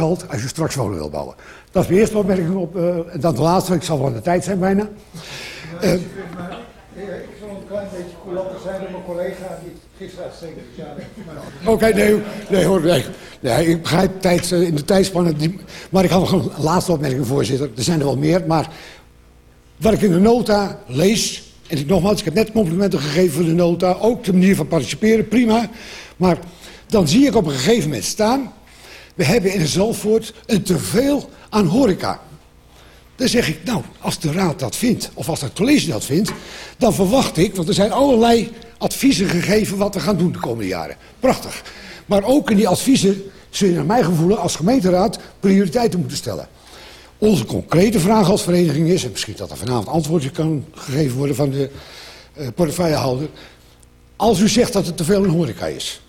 geld als je straks wonen wil bouwen. Dat is mijn eerste opmerking op. Uh, en dan de laatste, ik zal van de tijd zijn bijna. Uh, ik zal een klein beetje coulanter zijn dan mijn collega die gisteren uitstekend Oké, okay, nee, nee hoor, nee, nee, ik begrijp tijd, in de tijdspannen. Maar ik had nog een laatste opmerking, voorzitter. Er zijn er wel meer, maar wat ik in de nota lees... en ik nogmaals, ik heb net complimenten gegeven voor de nota... ook de manier van participeren, prima. Maar dan zie ik op een gegeven moment staan... we hebben in Zalvoort een teveel aan horeca. Dan zeg ik, nou, als de raad dat vindt, of als het college dat vindt... dan verwacht ik, want er zijn allerlei adviezen gegeven wat we gaan doen de komende jaren. Prachtig. Maar ook in die adviezen zul je naar mijn gevoel als gemeenteraad prioriteiten moeten stellen. Onze concrete vraag als vereniging is, en misschien dat er vanavond antwoordje kan gegeven worden van de uh, portefeuillehouder. Als u zegt dat het te veel een horeca is.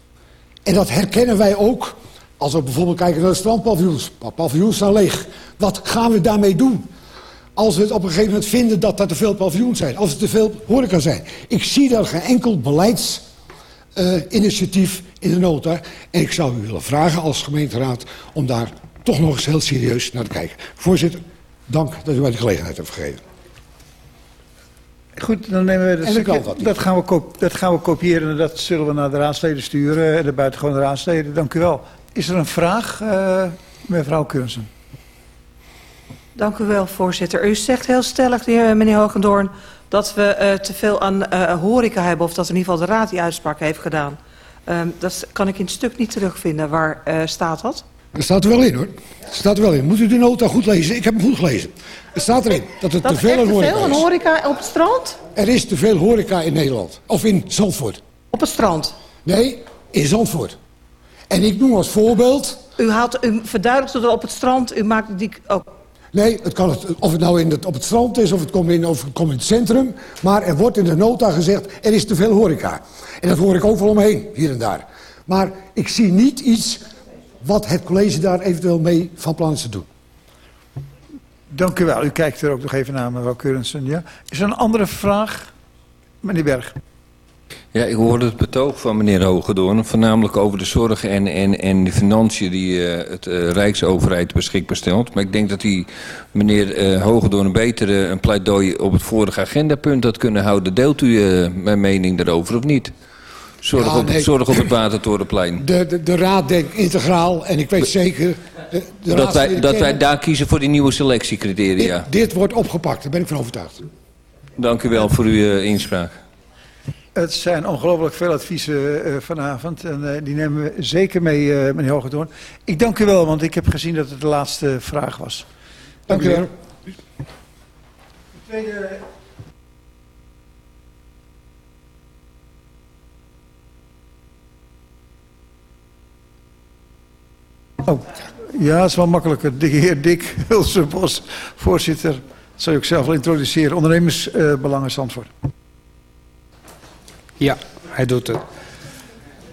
En dat herkennen wij ook als we bijvoorbeeld kijken naar de strandpaviljoens. Paviljoens staan leeg. Wat gaan we daarmee doen? Als we het op een gegeven moment vinden dat er te veel paviljoens zijn. Als er te veel horeca zijn. Ik zie daar geen enkel beleidsinitiatief uh, in de nota. En ik zou u willen vragen als gemeenteraad om daar toch nog eens heel serieus naar te kijken. Voorzitter, dank dat u mij de gelegenheid hebt gegeven. Goed, dan nemen we dat, stukje, dat, dat, gaan we dat gaan we kopiëren en dat zullen we naar de raadsleden sturen, de buitengewone raadsleden. Dank u wel. Is er een vraag, uh, mevrouw Keursen? Dank u wel, voorzitter. U zegt heel stellig, heer, meneer Hogendoorn, dat we uh, te veel aan uh, horeca hebben... of dat in ieder geval de raad die uitspraak heeft gedaan. Um, dat kan ik in het stuk niet terugvinden. Waar uh, staat dat? Er staat er wel in hoor. Er staat er wel in. Moet u de nota goed lezen? Ik heb hem goed gelezen. Er staat erin dat er dat te veel aan horeca is. te veel horeca op het strand? Er is te veel horeca in Nederland. Of in Zandvoort. Op het strand? Nee, in Zandvoort. En ik noem als voorbeeld... U, haalt, u verduidelijkt dat op het strand, u maakt die... Oh. Nee, het kan het, of het nou in het, op het strand is of het, komt in, of het komt in het centrum. Maar er wordt in de nota gezegd, er is te veel horeca. En dat hoor ik ook wel omheen, hier en daar. Maar ik zie niet iets wat het college daar eventueel mee van plan is te doen. Dank u wel. U kijkt er ook nog even naar, mevrouw Keurensen. Ja? Is er een andere vraag? Meneer Berg. Ja, ik hoorde het betoog van meneer Hogedoorn, voornamelijk over de zorg en, en, en de financiën die uh, het uh, Rijksoverheid beschikbaar stelt. Maar ik denk dat die meneer uh, Hogedoorn beter een pleidooi op het vorige agendapunt had kunnen houden. Deelt u mijn mening daarover of niet? Zorg, ja, op, nee. zorg op het Watertorenplein. De, de, de raad denkt integraal en ik weet zeker... De, de dat wij, dat wij daar kiezen voor die nieuwe selectiecriteria. Dit, dit wordt opgepakt, daar ben ik van overtuigd. Dank u wel voor uw inspraak. Het zijn ongelooflijk veel adviezen uh, vanavond. En uh, die nemen we zeker mee, uh, meneer Hogedoorn. Ik dank u wel, want ik heb gezien dat het de laatste vraag was. Dank, dank u wel. De tweede... Oh, ja, het is wel makkelijker. De heer Dick Hulsenbos, voorzitter. Dat zou ik zelf wel introduceren. Ondernemersbelangen Zandvoort. Ja, hij doet het.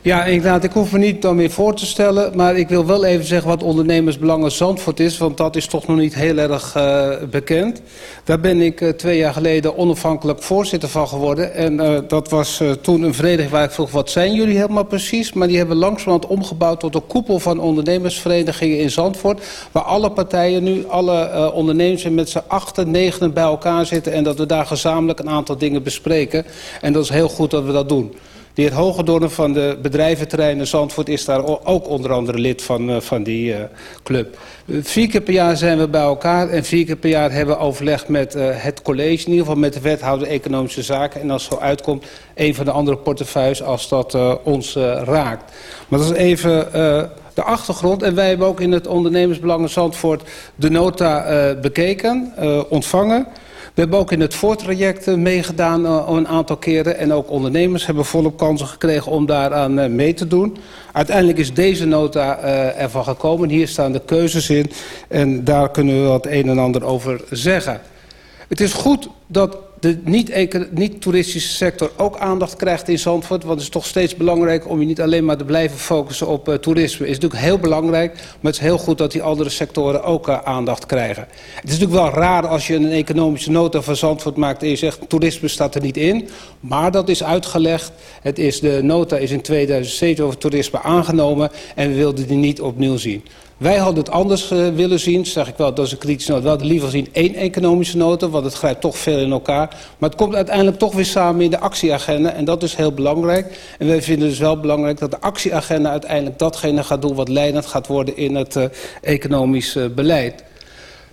Ja, inderdaad, ik hoef me niet dan meer voor te stellen, maar ik wil wel even zeggen wat ondernemersbelangen Zandvoort is, want dat is toch nog niet heel erg uh, bekend. Daar ben ik uh, twee jaar geleden onafhankelijk voorzitter van geworden en uh, dat was toen een vereniging waar ik vroeg, wat zijn jullie helemaal precies? Maar die hebben langzamerhand omgebouwd tot een koepel van ondernemersverenigingen in Zandvoort, waar alle partijen nu, alle ondernemers met z'n achten, negenen bij elkaar zitten en dat we daar gezamenlijk een aantal dingen bespreken. En dat is heel goed dat we dat doen. De heer Hogedoorn van de bedrijventerreinen Zandvoort is daar ook onder andere lid van, uh, van die uh, club. Vier keer per jaar zijn we bij elkaar en vier keer per jaar hebben we overleg met uh, het college, in ieder geval met de wethouder Economische Zaken. En als zo uitkomt, een van de andere portefeuilles als dat ons raakt. Maar dat is even de achtergrond. En wij hebben ook in het ondernemersbelangen Zandvoort de nota bekeken, ontvangen. We hebben ook in het voortraject meegedaan uh, een aantal keren. En ook ondernemers hebben volop kansen gekregen om daaraan uh, mee te doen. Uiteindelijk is deze nota ervan gekomen. Hier staan de keuzes in. En daar kunnen we wat een en ander over zeggen. Het is goed dat de niet-toeristische sector ook aandacht krijgt in Zandvoort. Want het is toch steeds belangrijk om je niet alleen maar te blijven focussen op uh, toerisme. Is natuurlijk heel belangrijk, maar het is heel goed dat die andere sectoren ook uh, aandacht krijgen. Het is natuurlijk wel raar als je een economische nota van Zandvoort maakt en je zegt toerisme staat er niet in. Maar dat is uitgelegd. Het is, de nota is in 2007 over toerisme aangenomen en we wilden die niet opnieuw zien. Wij hadden het anders uh, willen zien, zeg ik wel, dat is een kritische nota. We hadden liever zien één economische nota, want het grijpt toch veel in elkaar. Maar het komt uiteindelijk toch weer samen in de actieagenda en dat is heel belangrijk. En wij vinden dus wel belangrijk dat de actieagenda uiteindelijk datgene gaat doen wat leidend gaat worden in het uh, economisch uh, beleid.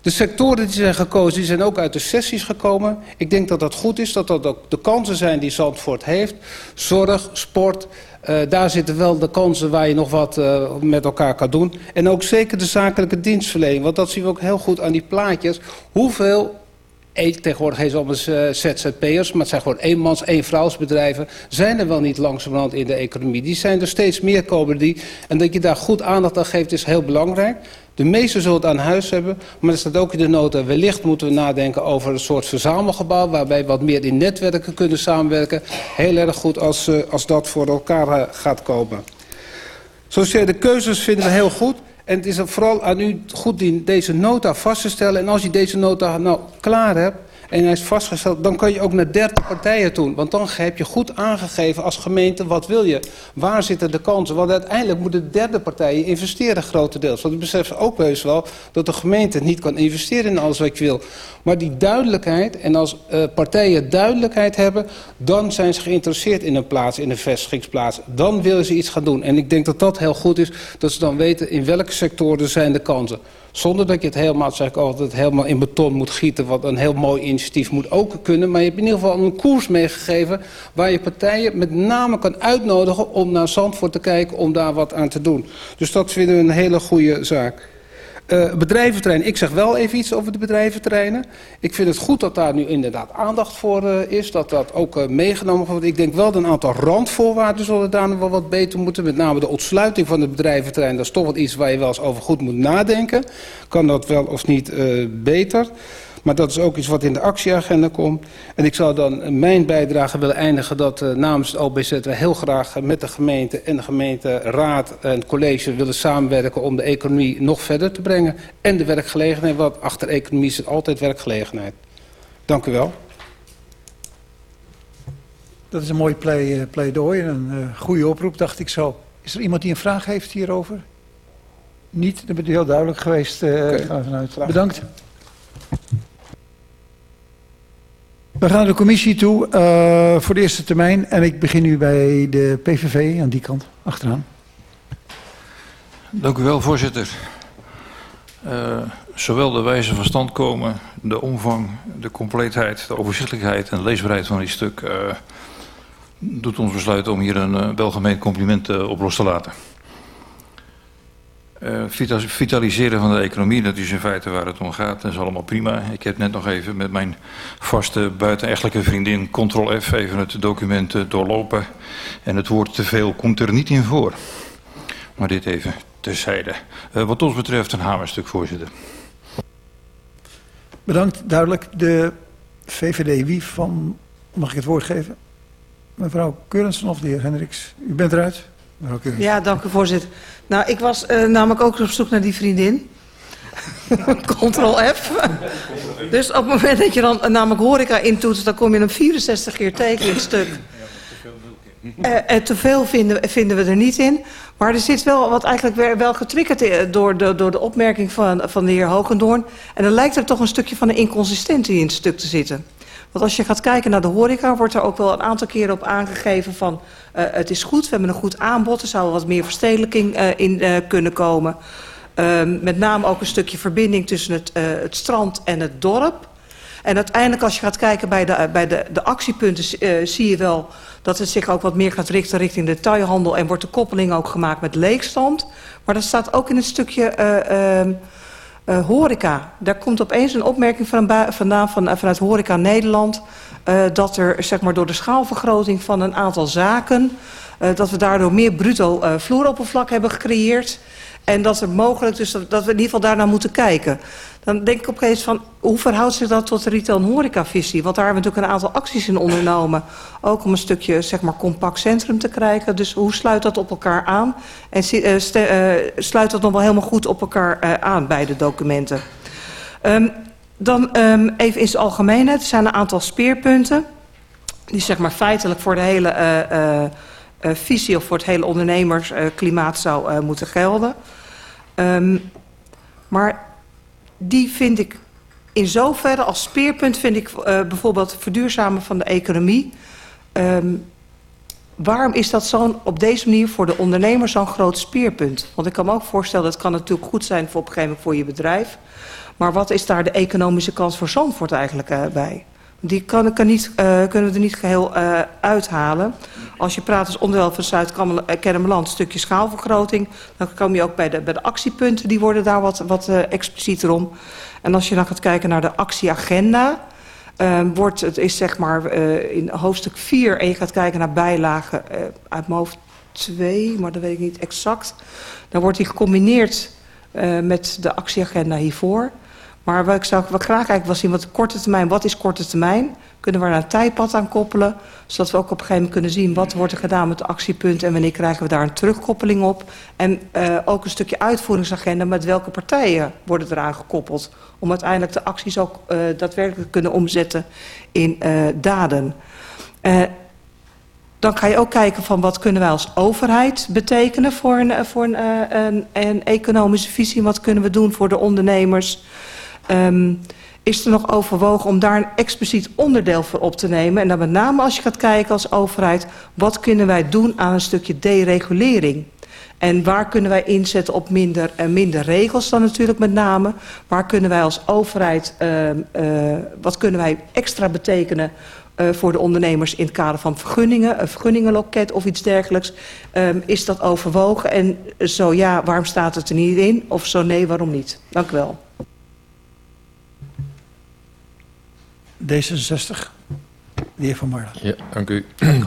De sectoren die zijn gekozen, die zijn ook uit de sessies gekomen. Ik denk dat dat goed is, dat dat ook de kansen zijn die Zandvoort heeft. Zorg, sport, uh, daar zitten wel de kansen waar je nog wat uh, met elkaar kan doen. En ook zeker de zakelijke dienstverlening. Want dat zien we ook heel goed aan die plaatjes. Hoeveel tegenwoordig heet ze allemaal uh, ZZP'ers, maar het zijn gewoon eenmans, eenvrouwsbedrijven. Zijn er wel niet langzamerhand in de economie. Die zijn er steeds meer komen die. En dat je daar goed aandacht aan geeft is heel belangrijk. De meesten zullen het aan huis hebben, maar er staat ook in de nota... wellicht moeten we nadenken over een soort verzamelgebouw... waarbij wat meer in netwerken kunnen samenwerken. Heel erg goed als, uh, als dat voor elkaar uh, gaat komen. Sociale keuzes vinden we heel goed. En het is vooral aan u goed deze nota vast te stellen. En als je deze nota nou klaar hebt en hij is vastgesteld, dan kan je ook naar derde partijen doen. Want dan heb je goed aangegeven als gemeente wat wil je. Waar zitten de kansen? Want uiteindelijk moeten derde partijen investeren grotendeels. Want ik besef ook heus wel dat de gemeente niet kan investeren in alles wat je wil. Maar die duidelijkheid, en als uh, partijen duidelijkheid hebben... dan zijn ze geïnteresseerd in een plaats, in een vestigingsplaats. Dan willen ze iets gaan doen. En ik denk dat dat heel goed is, dat ze dan weten in welke sectoren zijn de kansen. Zonder dat je het helemaal, zeg ik altijd, helemaal in beton moet gieten. Wat een heel mooi initiatief moet ook kunnen. Maar je hebt in ieder geval een koers meegegeven... waar je partijen met name kan uitnodigen om naar Zandvoort te kijken... om daar wat aan te doen. Dus dat vinden we een hele goede zaak. Uh, bedrijventerrein, ik zeg wel even iets over de bedrijventerreinen. Ik vind het goed dat daar nu inderdaad aandacht voor uh, is, dat dat ook uh, meegenomen wordt. Ik denk wel dat een aantal randvoorwaarden zullen daar nog wel wat beter moeten. Met name de ontsluiting van het bedrijventerrein, dat is toch wat iets waar je wel eens over goed moet nadenken. Kan dat wel of niet beter? Maar dat is ook iets wat in de actieagenda komt. En ik zou dan mijn bijdrage willen eindigen dat uh, namens het OBZ we heel graag met de gemeente en de gemeenteraad en het college willen samenwerken om de economie nog verder te brengen. En de werkgelegenheid, want achter economie zit altijd werkgelegenheid. Dank u wel. Dat is een mooi play, uh, pleidooi en een uh, goede oproep, dacht ik zo. Is er iemand die een vraag heeft hierover? Niet, dan bent u heel duidelijk geweest. Uh, okay. Ga vanuit. Bedankt. We gaan naar de commissie toe uh, voor de eerste termijn. En ik begin nu bij de PVV aan die kant, achteraan. Dank u wel, voorzitter. Uh, zowel de wijze van stand komen, de omvang, de compleetheid, de overzichtelijkheid en de leesbaarheid van dit stuk... Uh, doet ons besluiten om hier een welgemeend compliment op los te laten. Uh, vitaliseren van de economie, dat is in feite waar het om gaat. Dat is allemaal prima. Ik heb net nog even met mijn vaste buitenechtelijke vriendin Ctrl F even het document uh, doorlopen. En het woord te veel komt er niet in voor. Maar dit even terzijde. Uh, wat ons betreft een hamerstuk, voorzitter. Bedankt, duidelijk. De VVD, wie van, mag ik het woord geven? Mevrouw Keurensen of de heer Hendricks? U bent eruit. Ja, dank u voorzitter. Nou, ik was uh, namelijk ook op zoek naar die vriendin. Ctrl F. dus op het moment dat je dan namelijk horeca intoetst, dan kom je hem 64 keer tegen het stuk. Uh, uh, te veel vinden, vinden we er niet in. Maar er zit wel wat eigenlijk wel getriggerd door de, door de opmerking van, van de heer Hogendoorn. En dan lijkt er toch een stukje van de inconsistentie in het stuk te zitten. Want als je gaat kijken naar de horeca, wordt er ook wel een aantal keren op aangegeven van... Uh, het is goed, we hebben een goed aanbod, er zou wat meer verstedelijking uh, in uh, kunnen komen. Uh, met name ook een stukje verbinding tussen het, het strand en het dorp. En uiteindelijk als je gaat kijken bij de, bij de, de actiepunten zie je wel dat het zich ook wat meer gaat richten richting de detailhandel. En wordt de koppeling ook gemaakt met leegstand. Maar dat staat ook in het stukje... Uh, horeca. Daar komt opeens een opmerking van, vandaan van, uh, vanuit Horeca Nederland... Uh, dat er zeg maar, door de schaalvergroting van een aantal zaken... dat we daardoor meer bruto vloeroppervlak hebben gecreëerd... En dat er mogelijk, dus dat, dat we in ieder geval daarnaar moeten kijken. Dan denk ik op een van, hoe verhoudt zich dat tot de retail- en horecavisie? Want daar hebben we natuurlijk een aantal acties in ondernomen. Ook om een stukje, zeg maar, compact centrum te krijgen. Dus hoe sluit dat op elkaar aan? En uh, sluit dat nog wel helemaal goed op elkaar uh, aan, beide documenten? Um, dan um, even in het algemeenheid. Er zijn een aantal speerpunten. Die zeg maar feitelijk voor de hele visie of voor het hele ondernemersklimaat zou moeten gelden. Um, maar die vind ik in zoverre als speerpunt vind ik uh, bijvoorbeeld verduurzamen van de economie. Um, waarom is dat zo'n op deze manier voor de ondernemer zo'n groot speerpunt? Want ik kan me ook voorstellen, dat kan natuurlijk goed zijn voor op een gegeven moment voor je bedrijf. Maar wat is daar de economische kans voor Zandvoort eigenlijk uh, bij? Die kan, kan niet, uh, kunnen we er niet geheel uh, uithalen. Als je praat als onderdeel van Zuid-Kennemerland, stukje schaalvergroting... dan kom je ook bij de, bij de actiepunten, die worden daar wat, wat explicieter om. En als je dan gaat kijken naar de actieagenda... Uh, wordt, het is zeg maar uh, in hoofdstuk 4 en je gaat kijken naar bijlagen uh, uit mijn hoofd 2, maar dat weet ik niet exact. Dan wordt die gecombineerd met de actieagenda hiervoor. Maar wat ik, zou, graag eigenlijk wil zien, wat korte termijn, wat is korte termijn? Kunnen we daar een tijdpad aan koppelen? Zodat we ook op een gegeven moment kunnen zien wat wordt er gedaan met de actiepunten en wanneer krijgen we daar een terugkoppeling op. En uh, ook een stukje uitvoeringsagenda met welke partijen worden eraan gekoppeld. Om uiteindelijk de acties ook uh, daadwerkelijk te kunnen omzetten in uh, daden. Dan ga je ook kijken van wat kunnen wij als overheid betekenen voor een, voor een, een economische visie. Wat kunnen we doen voor de ondernemers. Um, is er nog overwogen om daar een expliciet onderdeel voor op te nemen. En dan met name als je gaat kijken als overheid, wat kunnen wij doen aan een stukje deregulering? En waar kunnen wij inzetten op minder, uh, minder regels dan natuurlijk met name? Waar kunnen wij als overheid, uh, uh, wat kunnen wij extra betekenen uh, voor de ondernemers in het kader van vergunningen, een vergunningenloket of iets dergelijks. Um, is dat overwogen? En zo ja, waarom staat het er niet in? Of zo nee, waarom niet? Dank u wel. D66, de heer Van. Ja, dank u.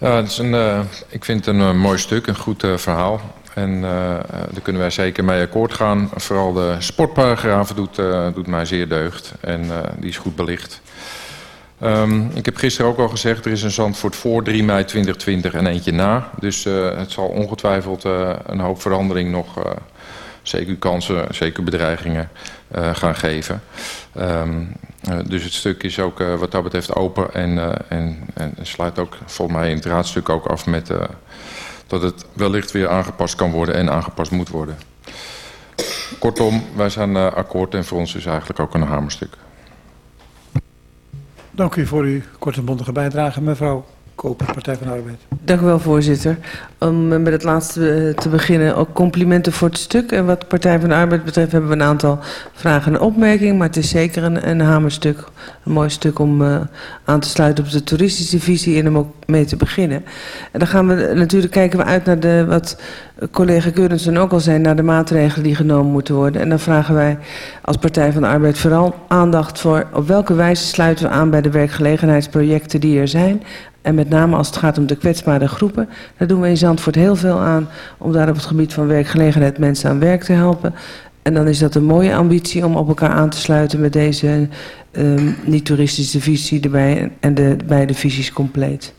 Ja, het is een, uh, ik vind een uh, mooi stuk, een goed uh, verhaal. En daar kunnen wij zeker mee akkoord gaan. Vooral de sportparagraaf doet, doet mij zeer deugd. En die is goed belicht. Um, ik heb gisteren ook al gezegd, er is een Zandvoort voor 3 mei 2020 en eentje na. Dus het zal ongetwijfeld een hoop verandering nog, zeker kansen, zeker bedreigingen, uh, gaan geven. Um, uh, dus het stuk is ook uh, wat dat betreft open en, en, en sluit ook volgens mij in het raadstuk ook af met dat het wellicht weer aangepast kan worden en aangepast moet worden. Kortom, wij zijn akkoord en voor ons is eigenlijk ook een hamerstuk. Dank u voor uw korte bondige bijdrage, mevrouw Koper, Partij van Arbeid. Dank u wel, voorzitter. Om met het laatste te beginnen, ook complimenten voor het stuk. En wat Partij van de Arbeid betreft hebben we een aantal vragen en opmerkingen. Maar het is zeker een, een hamerstuk, een mooi stuk om uh, aan te sluiten op de toeristische visie en om ook mee te beginnen. En dan gaan we natuurlijk kijken we uit naar de, wat collega Keurensen ook al zei, naar de maatregelen die genomen moeten worden. En dan vragen wij als Partij van de Arbeid vooral aandacht voor op welke wijze sluiten we aan bij de werkgelegenheidsprojecten die er zijn. En met name als het gaat om de kwetsbare groepen. Daar doen we in Zandvoort heel veel aan om daar op het gebied van werkgelegenheid mensen aan werk te helpen. En dan is dat een mooie ambitie om op elkaar aan te sluiten met deze niet-toeristische visie erbij en de beide visies compleet.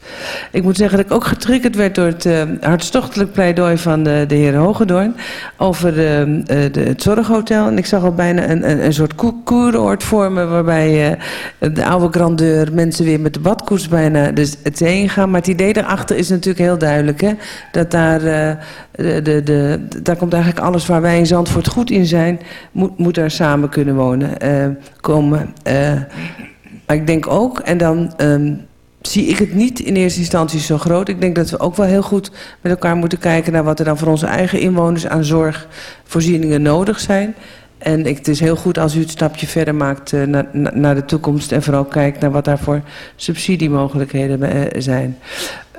Ik moet zeggen dat ik ook getriggerd werd door het uh, hartstochtelijk pleidooi van de, de heer Hogedoorn over uh, de, het zorghotel. En ik zag al bijna een, een, een soort koeroord vormen waarbij uh, de oude grandeur mensen weer met de badkoers bijna dus het heen gaan. Maar het idee daarachter is natuurlijk heel duidelijk. Hè? Dat daar, uh, de, de, daar komt eigenlijk alles waar wij in Zandvoort goed in zijn, moet, moet daar samen kunnen wonen, komen. Maar ik denk ook, en dan um, zie ik het niet in eerste instantie zo groot. Ik denk dat we ook wel heel goed met elkaar moeten kijken naar wat er dan voor onze eigen inwoners aan zorgvoorzieningen nodig zijn. En het is heel goed als u het stapje verder maakt uh, na, na, naar de toekomst en vooral kijkt naar wat daar voor subsidiemogelijkheden uh, zijn.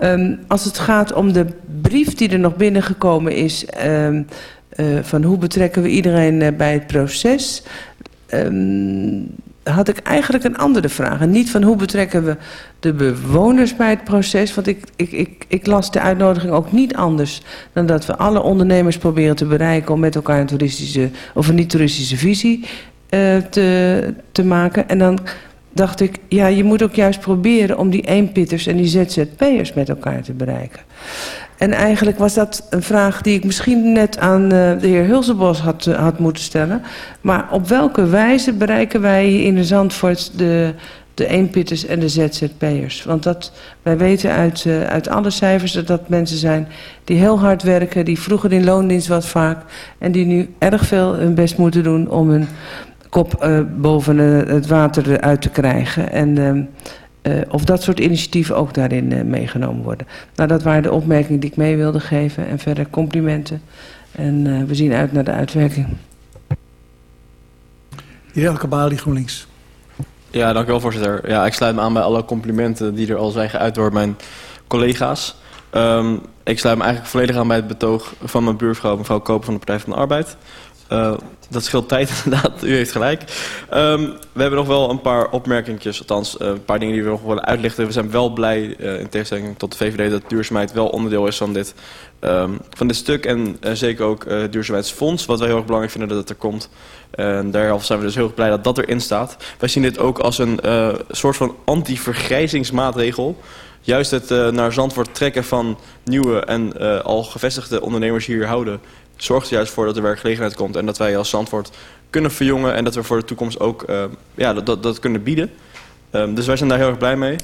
Um, als het gaat om de brief die er nog binnengekomen is, um, uh, van hoe betrekken we iedereen bij het proces... had ik eigenlijk een andere vraag. En niet van hoe betrekken we de bewoners bij het proces. Want ik, ik, ik, ik las de uitnodiging ook niet anders dan dat we alle ondernemers proberen te bereiken om met elkaar een toeristische of een niet-toeristische visie uh, te, te maken. En dan dacht ik, ja, je moet ook juist proberen om die eenpitters en die ZZP'ers met elkaar te bereiken. En eigenlijk was dat een vraag die ik misschien net aan uh, de heer Hulsebos had, uh, had moeten stellen. Maar op welke wijze bereiken wij in de Zandvoort de, de eenpitters en de ZZP'ers. Want dat, wij weten uit, uh, uit alle cijfers dat dat mensen zijn die heel hard werken, die vroeger in loondienst was vaak, en die nu erg veel hun best moeten doen om hun kop boven het water uit te krijgen. En uh, of dat soort initiatieven ook daarin meegenomen worden. Nou, dat waren de opmerkingen die ik mee wilde geven. En verder complimenten. En we zien uit naar de uitwerking. Heer Elke Bali, GroenLinks. Ja, dank u wel, voorzitter. Ja, ik sluit me aan bij alle complimenten die er al zijn geuit door mijn collega's. Um, ik sluit me eigenlijk volledig aan bij het betoog van mijn buurvrouw, mevrouw Koper van de Partij van de Arbeid. Uh, dat scheelt tijd inderdaad, u heeft gelijk. Um, we hebben nog wel een paar opmerkingjes, althans uh, een paar dingen die we nog willen uitlichten. We zijn wel blij, uh, in tegenstelling tot de VVD, dat duurzaamheid wel onderdeel is van dit, um, van dit stuk. En zeker ook het duurzaamheidsfonds, wat wij heel erg belangrijk vinden dat het er komt. En daarhalve zijn we dus heel erg blij dat dat erin staat. Wij zien dit ook als een soort van anti-vergrijzingsmaatregel juist het uh, naar Zandvoort trekken van nieuwe en al gevestigde ondernemers hier houden... zorgt er juist voor dat er werkgelegenheid komt... en dat wij als Zandvoort kunnen verjongen... en dat we voor de toekomst ook uh, ja, dat, dat, dat, kunnen bieden. Um, dus wij zijn daar heel erg blij mee.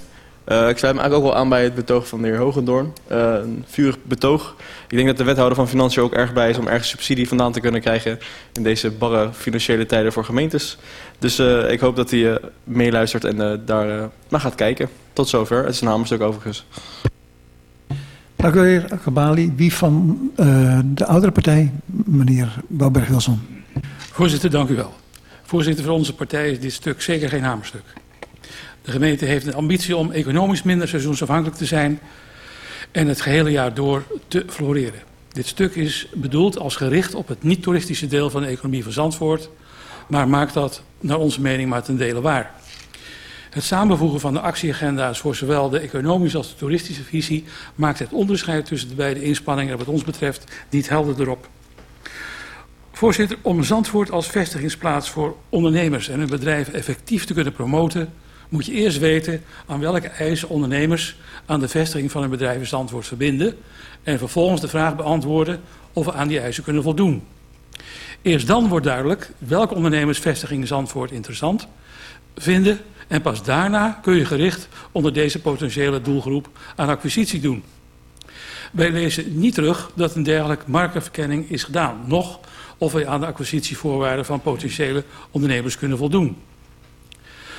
Uh, ik sluit me eigenlijk ook wel aan bij het betoog van de heer Hogendoorn. Uh, een vurig betoog. Ik denk dat de wethouder van Financiën ook erg blij is om ergens subsidie vandaan te kunnen krijgen in deze barre financiële tijden voor gemeentes. Dus ik hoop dat hij meeluistert en daar naar gaat kijken. Tot zover. Het is een hamerstuk overigens. Dank u, heer. Wie van de oudere partij, meneer Bouwberg-Wilson? Voorzitter, dank u wel. Voorzitter, voor onze partij is dit stuk zeker geen hamerstuk. De gemeente heeft een ambitie om economisch minder seizoensafhankelijk te zijn en het gehele jaar door te floreren. Dit stuk is bedoeld als gericht op het niet-toeristische deel van de economie van Zandvoort, maar maakt dat naar onze mening maar ten dele waar. Het samenvoegen van de actieagenda's voor zowel de economische als de toeristische visie maakt het onderscheid tussen de beide inspanningen wat ons betreft niet helder erop. Voorzitter, om Zandvoort als vestigingsplaats voor ondernemers en hun bedrijven effectief te kunnen promoten, moet je eerst weten aan welke eisen ondernemers aan de vestiging van hun bedrijf in Zandvoort verbinden en vervolgens de vraag beantwoorden of we aan die eisen kunnen voldoen. Eerst dan wordt duidelijk welke ondernemers vestiging in Zandvoort interessant vinden en pas daarna kun je gericht onder deze potentiële doelgroep aan acquisitie doen. Wij lezen niet terug dat een dergelijke marktverkenning is gedaan, nog of wij aan de acquisitievoorwaarden van potentiële ondernemers kunnen voldoen.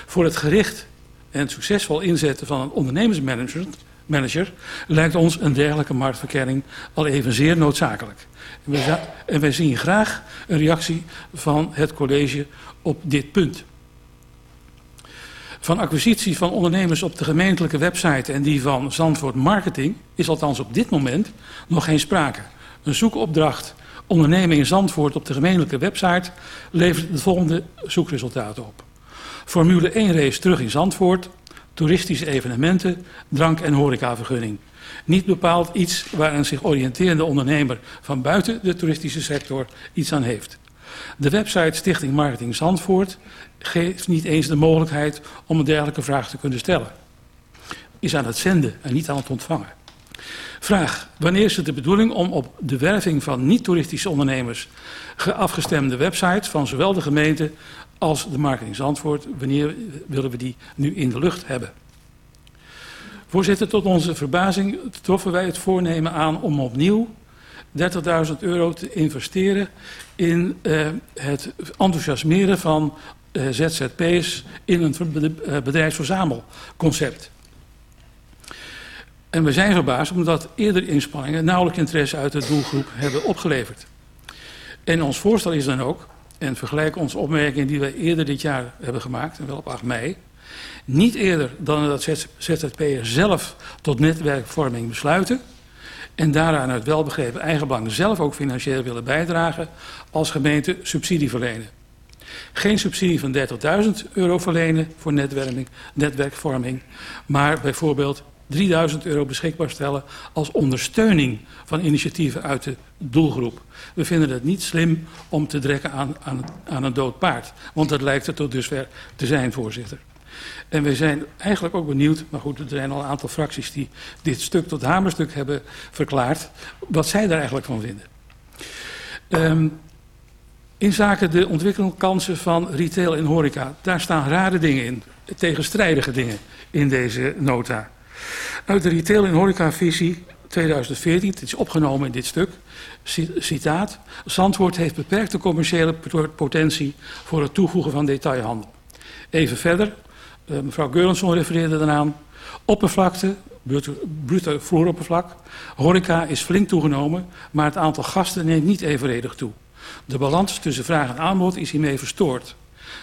Voor het gericht en succesvol inzetten van een ondernemersmanager manager, lijkt ons een dergelijke marktverkenning al evenzeer noodzakelijk. En wij, en wij zien graag een reactie van het college op dit punt. Van acquisitie van ondernemers op de gemeentelijke website en die van Zandvoort Marketing is althans op dit moment nog geen sprake. Een zoekopdracht ondernemen in Zandvoort op de gemeentelijke website levert de volgende zoekresultaten op. Formule 1 race terug in Zandvoort, toeristische evenementen, drank- en horecavergunning. Niet bepaald iets waar zich oriënterende ondernemer van buiten de toeristische sector iets aan heeft. De website Stichting Marketing Zandvoort geeft niet eens de mogelijkheid om een dergelijke vraag te kunnen stellen. Is aan het zenden en niet aan het ontvangen. Vraag. Wanneer is het de bedoeling om op de werving van niet-toeristische ondernemers afgestemde websites van zowel de gemeente als de marketing Zandvoort, wanneer willen we die nu in de lucht hebben? Voorzitter, tot onze verbazing troffen wij het voornemen aan om opnieuw 30.000 euro te investeren in uh, het enthousiasmeren van ZZP's in een bedrijfsverzamelconcept. En we zijn verbaasd omdat eerdere inspanningen nauwelijks interesse uit de doelgroep hebben opgeleverd. En ons voorstel is dan ook, en vergelijk onze opmerkingen die wij eerder dit jaar hebben gemaakt, en wel op 8 mei, niet eerder dan dat ZZP'er zelf tot netwerkvorming besluiten en daaraan uit welbegrepen eigenbelang zelf ook financieel willen bijdragen als gemeente subsidie verlenen. Geen subsidie van 30.000 euro verlenen voor netwerkvorming, maar bijvoorbeeld 3000 euro beschikbaar stellen als ondersteuning van initiatieven uit de doelgroep. We vinden het niet slim om te trekken aan, aan, aan een dood paard. Want dat lijkt het tot dusver te zijn, voorzitter. En we zijn eigenlijk ook benieuwd, maar goed, er zijn al een aantal fracties die dit stuk tot hamerstuk hebben verklaard, wat zij daar eigenlijk van vinden. Um, In zaken de ontwikkelkansen van retail en horeca, daar staan rare dingen in, tegenstrijdige dingen in deze nota. Uit de retail en horeca visie 2014, het is opgenomen in dit stuk, citaat, Zandvoort heeft beperkte commerciële potentie voor het toevoegen van detailhandel. Even verder, uh, mevrouw Geurensson refereerde eraan, oppervlakte, brute vloeroppervlak, horeca is flink toegenomen, maar het aantal gasten neemt niet evenredig toe. De balans tussen vraag en aanbod is hiermee verstoord.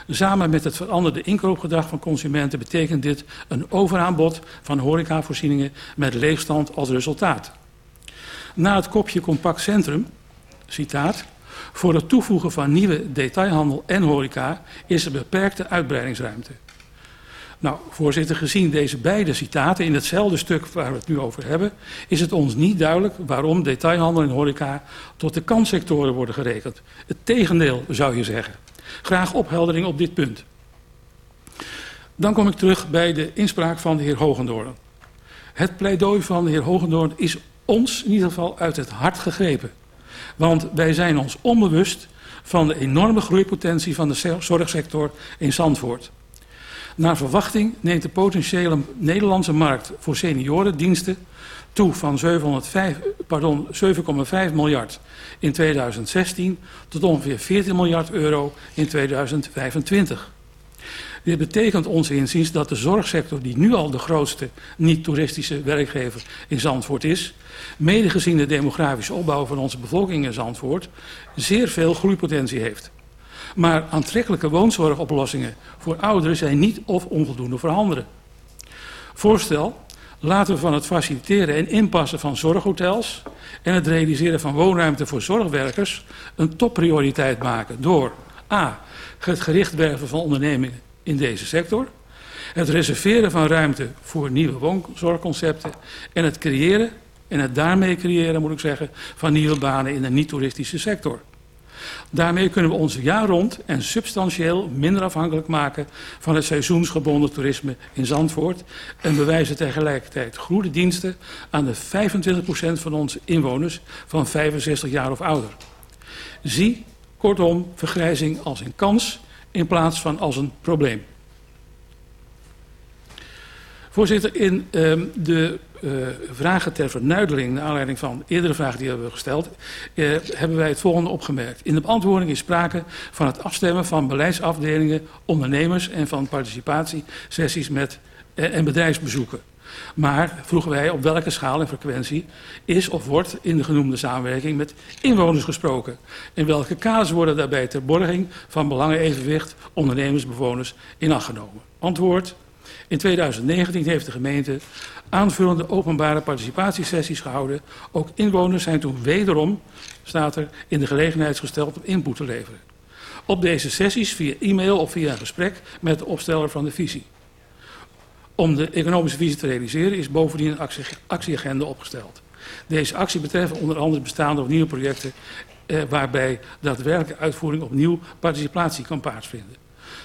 Samen met het veranderde inkoopgedrag van consumenten betekent dit een overaanbod van horecavoorzieningen met leegstand als resultaat. Na het kopje compact centrum, citaat, voor het toevoegen van nieuwe detailhandel en horeca is er beperkte uitbreidingsruimte. Nou, voorzitter, gezien deze beide citaten in hetzelfde stuk waar we het nu over hebben, is het ons niet duidelijk waarom detailhandel en horeca tot de kanssectoren worden gerekend. Het tegendeel zou je zeggen. Graag opheldering op dit punt. Dan kom ik terug bij de inspraak van de heer Hogendoorn. Het pleidooi van de heer Hogendoorn is ons in ieder geval uit het hart gegrepen. Want wij zijn ons onbewust van de enorme groeipotentie van de zorgsector in Zandvoort. Naar verwachting neemt de potentiële Nederlandse markt voor seniorendiensten toe van 7,5 miljard in 2016 tot ongeveer 14 miljard euro in 2025. Dit betekent ons inziens dat de zorgsector, die nu al de grootste niet-toeristische werkgever in Zandvoort is, mede gezien de demografische opbouw van onze bevolking in Zandvoort, zeer veel groeipotentie heeft. Maar aantrekkelijke woonzorgoplossingen voor ouderen zijn niet of onvoldoende voorhanden. Voorstel, laten we van het faciliteren en inpassen van zorghotels en het realiseren van woonruimte voor zorgwerkers een topprioriteit maken door a. het gericht werven van ondernemingen in deze sector, het reserveren van ruimte voor nieuwe woonzorgconcepten en het creëren en het daarmee creëren, moet ik zeggen, van nieuwe banen in de niet-toeristische sector. Daarmee kunnen we ons jaar rond en substantieel minder afhankelijk maken van het seizoensgebonden toerisme in Zandvoort en bewijzen tegelijkertijd goede diensten aan de 25% van onze inwoners van 65 jaar of ouder. Zie kortom vergrijzing als een kans in plaats van als een probleem. Voorzitter, in um, de uh, vragen ter vernuideling, naar aanleiding van eerdere vragen die we hebben gesteld, uh, hebben wij het volgende opgemerkt. In de beantwoording is sprake van het afstemmen van beleidsafdelingen, ondernemers en van participatiesessies met, uh, en bedrijfsbezoeken. Maar vroegen wij op welke schaal en frequentie is of wordt in de genoemde samenwerking met inwoners gesproken. In welke kaders worden daarbij ter borging van belangenevenwicht ondernemersbewoners in acht genomen. Antwoord. In 2019 heeft de gemeente aanvullende openbare participatiesessies gehouden. Ook inwoners zijn toen wederom, staat er, in de gelegenheid gesteld om input te leveren. Op deze sessies via e-mail of via een gesprek met de opsteller van de visie. Om de economische visie te realiseren is bovendien een actie, actieagenda opgesteld. Deze actie betreft onder andere bestaande of nieuwe projecten eh, waarbij daadwerkelijke uitvoering opnieuw participatie kan plaatsvinden.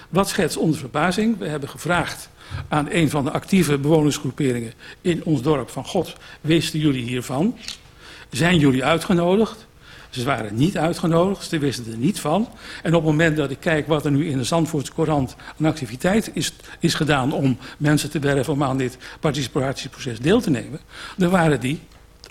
Wat schetst onze verbazing? We hebben gevraagd aan een van de actieve bewonersgroeperingen in ons dorp van God, wisten jullie hiervan? Zijn jullie uitgenodigd? Ze waren niet uitgenodigd, ze wisten er niet van. En op het moment dat ik kijk wat er nu in de Zandvoortse Courant een activiteit is, is gedaan om mensen te werven om aan dit participatieproces deel te nemen, dan waren die,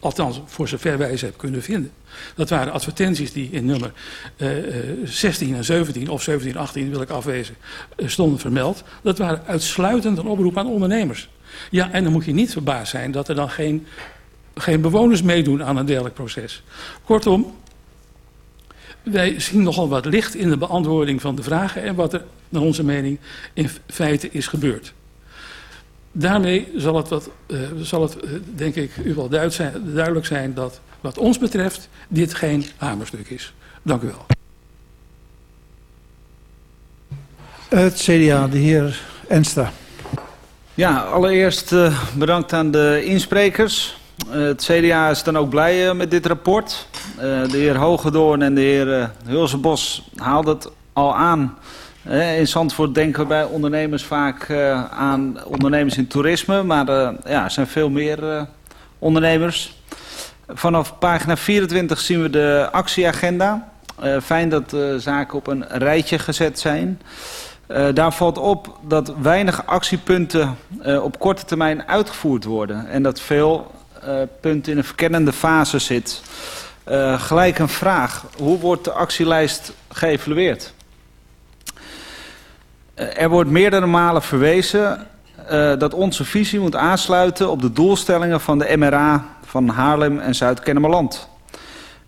althans voor zover wij ze hebben kunnen vinden, dat waren advertenties die in nummer uh, eh, 16 eh, en 17 of 17 en 18 wil ik afwezen uh, stonden vermeld. Dat waren uitsluitend een oproep aan ondernemers. Ja, en dan moet je niet verbaasd zijn dat er dan geen, geen bewoners meedoen aan een dergelijk proces. Kortom, wij zien nogal wat licht in de beantwoording van de vragen en wat er naar onze mening in feite is gebeurd. Daarmee zal het, wat, uh, zal het denk ik u wel duidelijk zijn dat wat ons betreft dit geen hamerstuk is. Dank u wel. Het CDA, de heer Enstra. Ja, allereerst uh, bedankt aan de insprekers. Uh, het CDA is dan ook blij uh, met dit rapport. de heer Hogedoorn en de heer Hulsebos haalden het al aan. In Zandvoort denken bij ondernemers vaak aan ondernemers in toerisme. Maar ja, er zijn veel meer ondernemers. Vanaf pagina 24 zien we de actieagenda. fijn dat de zaken op een rijtje gezet zijn. Daar valt op dat weinig actiepunten op korte termijn uitgevoerd worden. En dat veel punten in een verkennende fase zit. gelijk een vraag. Hoe wordt de actielijst geëvalueerd? Er wordt meerdere malen verwezen dat onze visie moet aansluiten op de doelstellingen van de MRA van Haarlem en Zuid-Kennemerland.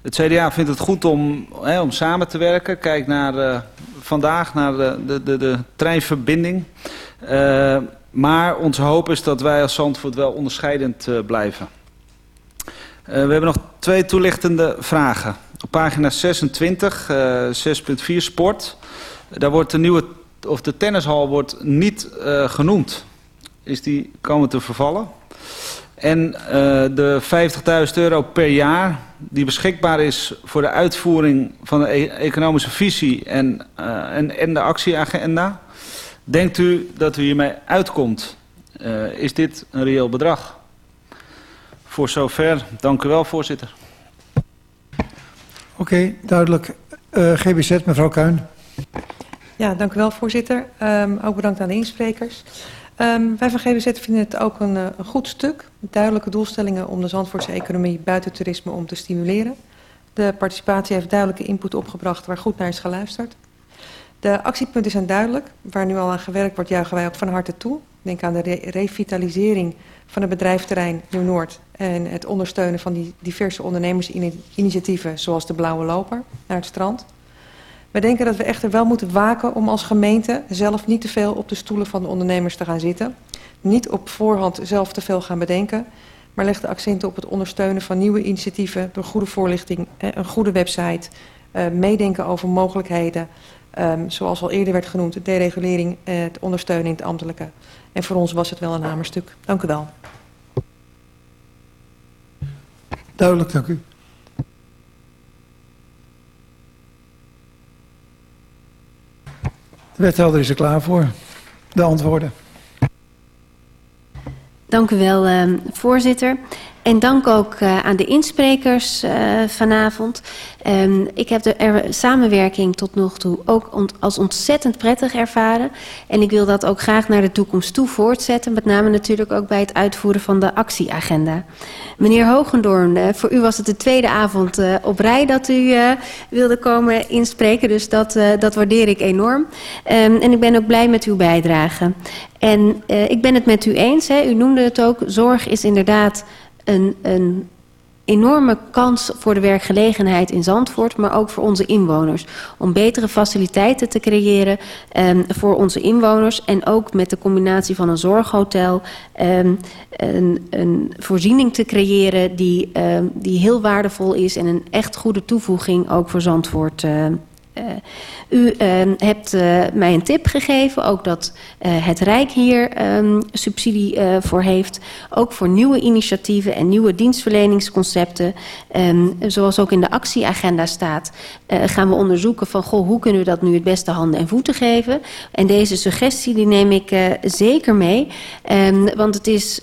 Het CDA vindt het goed om, hè, om samen te werken. Kijk naar uh, vandaag naar de, de, de, de treinverbinding. Maar onze hoop is dat wij als Zandvoort wel onderscheidend blijven. we hebben nog twee toelichtende vragen. Op pagina 26, 6.4 sport. Daar wordt de nieuwe, of de tennishal wordt niet genoemd. Is die komen te vervallen? En uh, de 50.000 euro per jaar die beschikbaar is voor de uitvoering van de e economische visie en, uh, en, en de actieagenda. Denkt u dat u hiermee uitkomt? Uh, is dit een reëel bedrag? Voor zover. Dank u wel, voorzitter. Oké, okay, duidelijk. GBZ, mevrouw Kuin. Ja, dank u wel, voorzitter. Um, ook bedankt aan de insprekers. Um, wij van GBZ vinden het ook een, een, goed stuk. Duidelijke doelstellingen om de Zandvoortse economie buiten toerisme om te stimuleren. De participatie heeft duidelijke input opgebracht waar goed naar is geluisterd. De actiepunten zijn duidelijk. Waar nu al aan gewerkt wordt, juichen wij ook van harte toe. Denk aan de re revitalisering van het bedrijfterrein Nieuw-Noord... en het ondersteunen van die diverse ondernemersinitiatieven... zoals de Blauwe Loper naar het strand... We denken dat we echter wel moeten waken om als gemeente zelf niet te veel op de stoelen van de ondernemers te gaan zitten. Niet op voorhand zelf te veel gaan bedenken, maar leg de accenten op het ondersteunen van nieuwe initiatieven door goede voorlichting, een goede website, uh, meedenken over mogelijkheden, um, zoals al eerder werd genoemd, de deregulering, uh, het ondersteunen in het ambtelijke. En voor ons was het wel een hamerstuk. Dank u wel. Duidelijk, dank u. De wethouder is er klaar voor. De antwoorden. Dank u wel, uh, voorzitter. En dank ook uh, aan de insprekers uh, vanavond. Um, ik heb de er samenwerking tot nog toe ook als ontzettend prettig ervaren. En ik wil dat ook graag naar de toekomst toe voortzetten. Met name natuurlijk ook bij het uitvoeren van de actieagenda. Meneer Hogendoorn, uh, voor u was het de tweede avond op rij dat u wilde komen inspreken. Dus dat, dat waardeer ik enorm. Um, en ik ben ook blij met uw bijdrage. En ik ben het met u eens. Hè. U noemde het ook. Zorg is inderdaad een, een enorme kans voor de werkgelegenheid in Zandvoort, maar ook voor onze inwoners. Om betere faciliteiten te creëren um, voor onze inwoners en ook met de combinatie van een zorghotel um, een, een voorziening te creëren die, um, die heel waardevol is en een echt goede toevoeging ook voor Zandvoort uh, u uh, hebt uh, mij een tip gegeven, ook dat het Rijk hier um, subsidie voor heeft. Ook voor nieuwe initiatieven en nieuwe dienstverleningsconcepten. Um, zoals ook in de actieagenda staat, gaan we onderzoeken van goh, hoe kunnen we dat nu het beste handen en voeten geven. En deze suggestie die neem ik zeker mee. Want het is,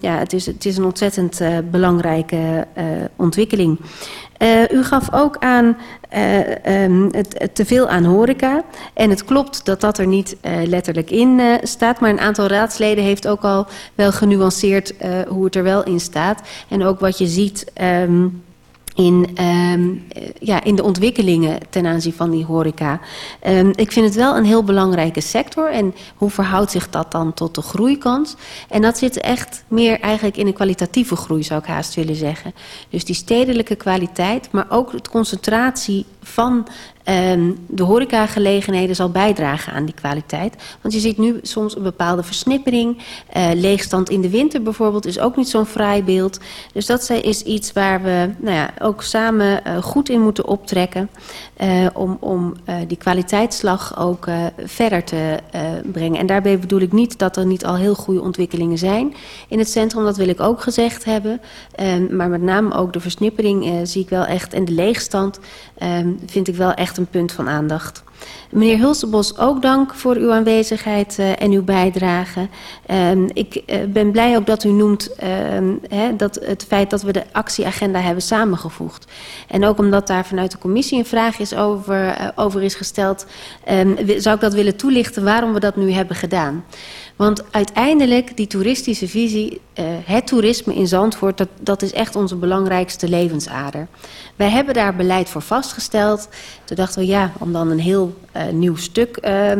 ja, het, is, het is een ontzettend belangrijke ontwikkeling. Uh, u gaf ook aan uh, um, het, het teveel aan horeca. En het klopt dat dat er niet uh, letterlijk in staat. Maar een aantal raadsleden heeft ook al wel genuanceerd hoe het er wel in staat. En ook wat je ziet... Um, in, um, ja, in de ontwikkelingen ten aanzien van die horeca. Um, ik vind het wel een heel belangrijke sector. En hoe verhoudt zich dat dan tot de groeikans? En dat zit echt meer eigenlijk in een kwalitatieve groei, zou ik haast willen zeggen. Dus die stedelijke kwaliteit, maar ook de concentratie van um, de horecagelegenheden zal bijdragen aan die kwaliteit. Want je ziet nu soms een bepaalde versnippering. Uh, leegstand in de winter bijvoorbeeld is ook niet zo'n fraai beeld. Dus dat is iets waar we nou ja, ook samen uh, goed in moeten optrekken. Uh, om om die kwaliteitsslag ook verder te brengen. En daarbij bedoel ik niet dat er niet al heel goede ontwikkelingen zijn in het centrum. Dat wil ik ook gezegd hebben. Um, maar met name ook de versnippering zie ik wel echt. En de leegstand um, vind ik wel echt een punt van aandacht. Meneer Hulsebos, ook dank voor uw aanwezigheid uh, en uw bijdrage. Uh, ik uh, ben blij ook dat u noemt ehm, hè, dat het feit dat we de actieagenda hebben samengevoegd. En ook omdat daar vanuit de commissie een vraag is over, uh, over is gesteld, ehm, zou ik dat willen toelichten waarom we dat nu hebben gedaan. Want uiteindelijk, die toeristische visie, uh, het toerisme in Zandvoort, dat, dat is echt onze belangrijkste levensader. Wij hebben daar beleid voor vastgesteld. Toen dachten we, ja, om dan een heel uh, nieuw stuk uh,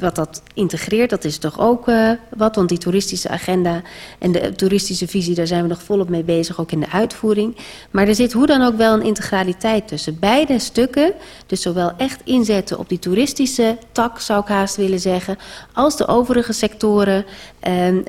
wat dat integreert, dat is toch ook uh, wat. Want die toeristische agenda en de toeristische visie, daar zijn we nog volop mee bezig, ook in de uitvoering. Maar er zit hoe dan ook wel een integraliteit tussen. Beide stukken, dus zowel echt inzetten op die toeristische tak, zou ik haast willen zeggen, als de overige sectoren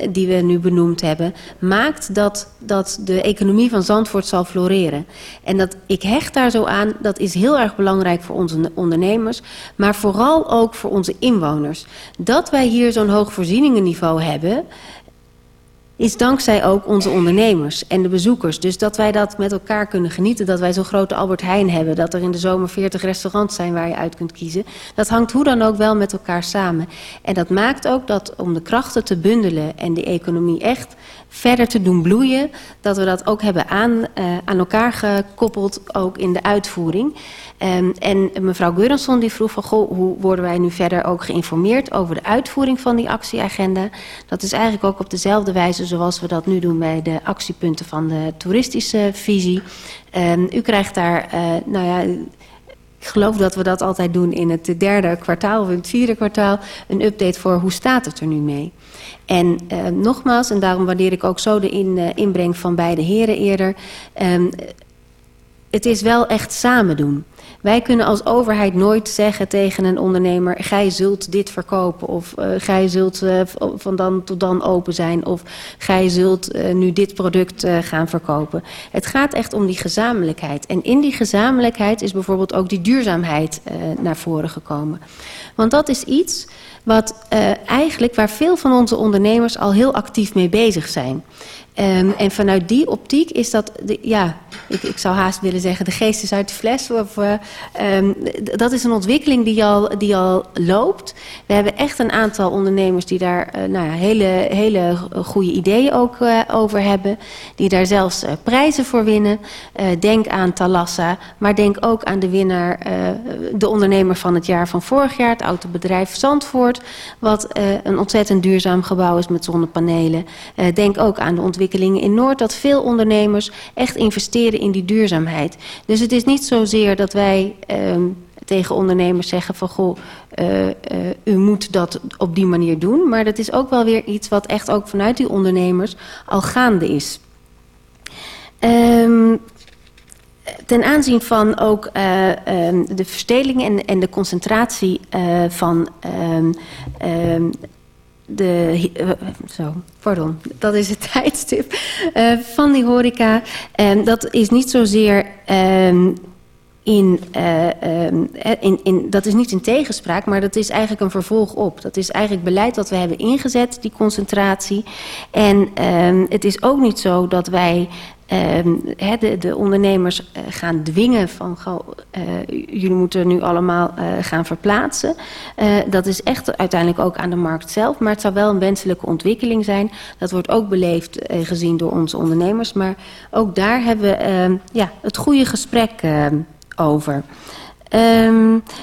die we nu benoemd hebben, maakt dat, dat de economie van Zandvoort zal floreren. En dat ik hecht daar zo aan, dat is heel erg belangrijk voor ondernemers, maar vooral ook voor onze inwoners. Dat wij hier zo'n hoog voorzieningenniveau hebben, is dankzij ook onze ondernemers en de bezoekers. Dus dat wij dat met elkaar kunnen genieten. Dat wij zo'n grote Albert Heijn hebben. Dat er in de zomer 40 restaurants zijn waar je uit kunt kiezen. Dat hangt hoe dan ook wel met elkaar samen. En dat maakt ook dat om de krachten te bundelen en de economie echt verder te doen bloeien... dat we dat ook hebben aan, uh, aan elkaar gekoppeld, ook in de uitvoering. Um, en mevrouw Geurenson die vroeg van, goh, hoe worden wij nu verder ook geïnformeerd over de uitvoering van die actieagenda? Dat is eigenlijk ook op dezelfde wijze zoals we dat nu doen bij de actiepunten van de toeristische visie. Um, u krijgt daar, uh, nou ja, ik geloof dat we dat altijd doen in het derde kwartaal of in het vierde kwartaal, een update voor hoe staat het er nu mee. En uh, nogmaals, en daarom waardeer ik ook zo de uh, inbreng van beide heren eerder, um, het is wel echt samen doen. Wij kunnen als overheid nooit zeggen tegen een ondernemer... gij zult dit verkopen of uh, gij zult uh, van dan tot dan open zijn... of gij zult uh, nu dit product gaan verkopen. Het gaat echt om die gezamenlijkheid. En in die gezamenlijkheid is bijvoorbeeld ook die duurzaamheid naar voren gekomen. Want dat is iets wat eigenlijk waar veel van onze ondernemers al heel actief mee bezig zijn... Um, en vanuit die optiek is dat, ja, ik, ik zou haast willen zeggen, de geest is uit de fles. Of, um, dat is een ontwikkeling die al, die al loopt. We hebben echt een aantal ondernemers die daar uh, nou ja, hele, hele goede ideeën ook uh, over hebben. Die daar zelfs prijzen voor winnen. denk aan Talassa, maar denk ook aan de winnaar, de ondernemer van het jaar van vorig jaar, het autobedrijf Zandvoort. Wat een ontzettend duurzaam gebouw is met zonnepanelen. denk ook aan de ontwikkeling in Noord... dat veel ondernemers echt investeren in die duurzaamheid. Dus het is niet zozeer dat wij um, tegen ondernemers zeggen van... goh, uh, uh, u moet dat op die manier doen. Maar dat is ook wel weer iets wat echt ook vanuit die ondernemers al gaande is. Um, ten aanzien van ook uh, um, de versteling en, de concentratie van um, de, uh, zo, pardon, dat is het tijdstip uh, van die horeca. Um, dat is niet zozeer um, in, uh, um, in, in, dat is niet in tegenspraak, maar dat is eigenlijk een vervolg op. Dat is eigenlijk beleid dat we hebben ingezet, die concentratie. En het is ook niet zo dat wij he, de, de, ondernemers uh, gaan dwingen van uh, jullie moeten nu allemaal uh, gaan verplaatsen. dat is echt uiteindelijk ook aan de markt zelf, maar het zou wel een wenselijke ontwikkeling zijn. Dat wordt ook beleefd gezien door onze ondernemers, maar ook daar hebben we ehm, ja, het goede gesprek ehm, over.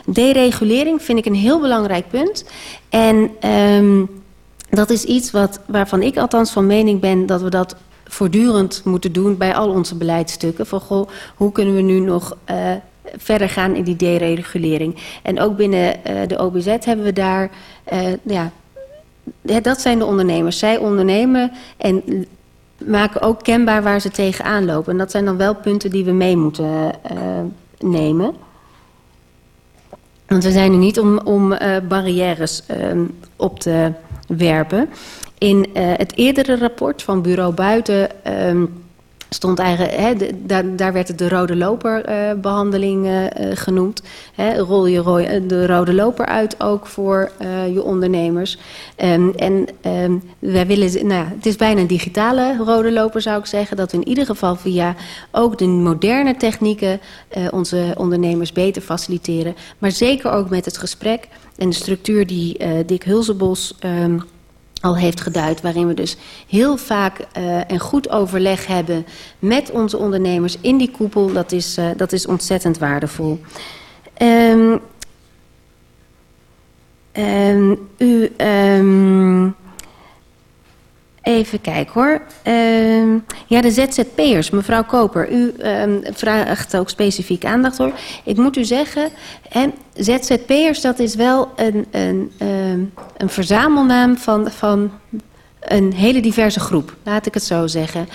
Deregulering vind ik een heel belangrijk punt. En dat is iets wat, waarvan ik althans van mening ben dat we dat voortdurend moeten doen bij al onze beleidsstukken. Van goh, hoe kunnen we nu nog uh, verder gaan in die deregulering. En ook binnen uh, de OBZ hebben we daar, uh, ja, dat zijn de ondernemers. Zij ondernemen en maken ook kenbaar waar ze tegenaan lopen. En dat zijn dan wel punten die we mee moeten nemen. Want we zijn er niet om, om barrières op te werpen. In uh, het eerdere rapport van Bureau Buiten um, stond eigenlijk, daar, daar, werd het de rode loperbehandeling uh, uh, genoemd. Rol je de rode loper uit ook voor je ondernemers. Um, en um, wij willen, nou, het is bijna een digitale rode loper zou ik zeggen. Dat we in ieder geval via ook de moderne technieken onze ondernemers beter faciliteren. Maar zeker ook met het gesprek en de structuur die Dick Hulsebos... Heeft geduid, waarin we dus heel vaak uh, en goed overleg hebben met onze ondernemers in die koepel. Dat is, uh, dat is ontzettend waardevol. Um, u, um, Even kijken hoor. Uh, ja, de ZZP'ers, mevrouw Koper. U uh, vraagt ook specifiek aandacht hoor. Ik moet u zeggen, ZZP'ers dat is wel een, een, uh, een verzamelnaam van, van een hele diverse groep, laat ik het zo zeggen.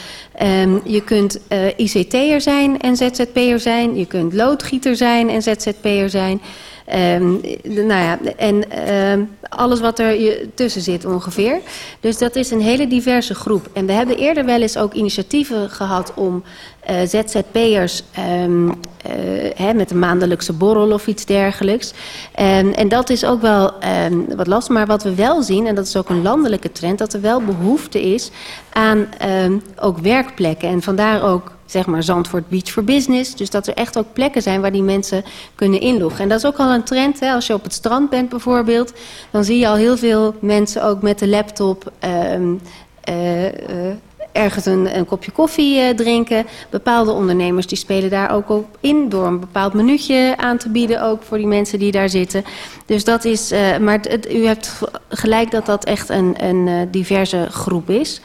Je kunt uh, ICT'er zijn en ZZP'er zijn. Je kunt loodgieter zijn en ZZP'er zijn. Um, nou ja, en uh, alles wat er tussen zit ongeveer. Dus dat is een hele diverse groep. En we hebben eerder wel eens ook initiatieven gehad om uh, ZZP'ers um, uh, met een maandelijkse borrel of iets dergelijks. En dat is ook wel wat lastig. Maar wat we wel zien, en dat is ook een landelijke trend, dat er wel behoefte is aan ook werkplekken. En vandaar ook zeg maar Zandvoort Beach for Business. Dus dat er echt ook plekken zijn waar die mensen kunnen inloggen. En dat is ook al een trend. Hè? Als je op het strand bent bijvoorbeeld, dan zie je al heel veel mensen ook met de laptop... Um, uh, uh, ergens een, een, kopje koffie uh, drinken. Bepaalde ondernemers die spelen daar ook op in door een bepaald minuutje aan te bieden, ook voor die mensen die daar zitten. Dus dat is, maar u hebt gelijk dat dat echt een, een diverse groep is.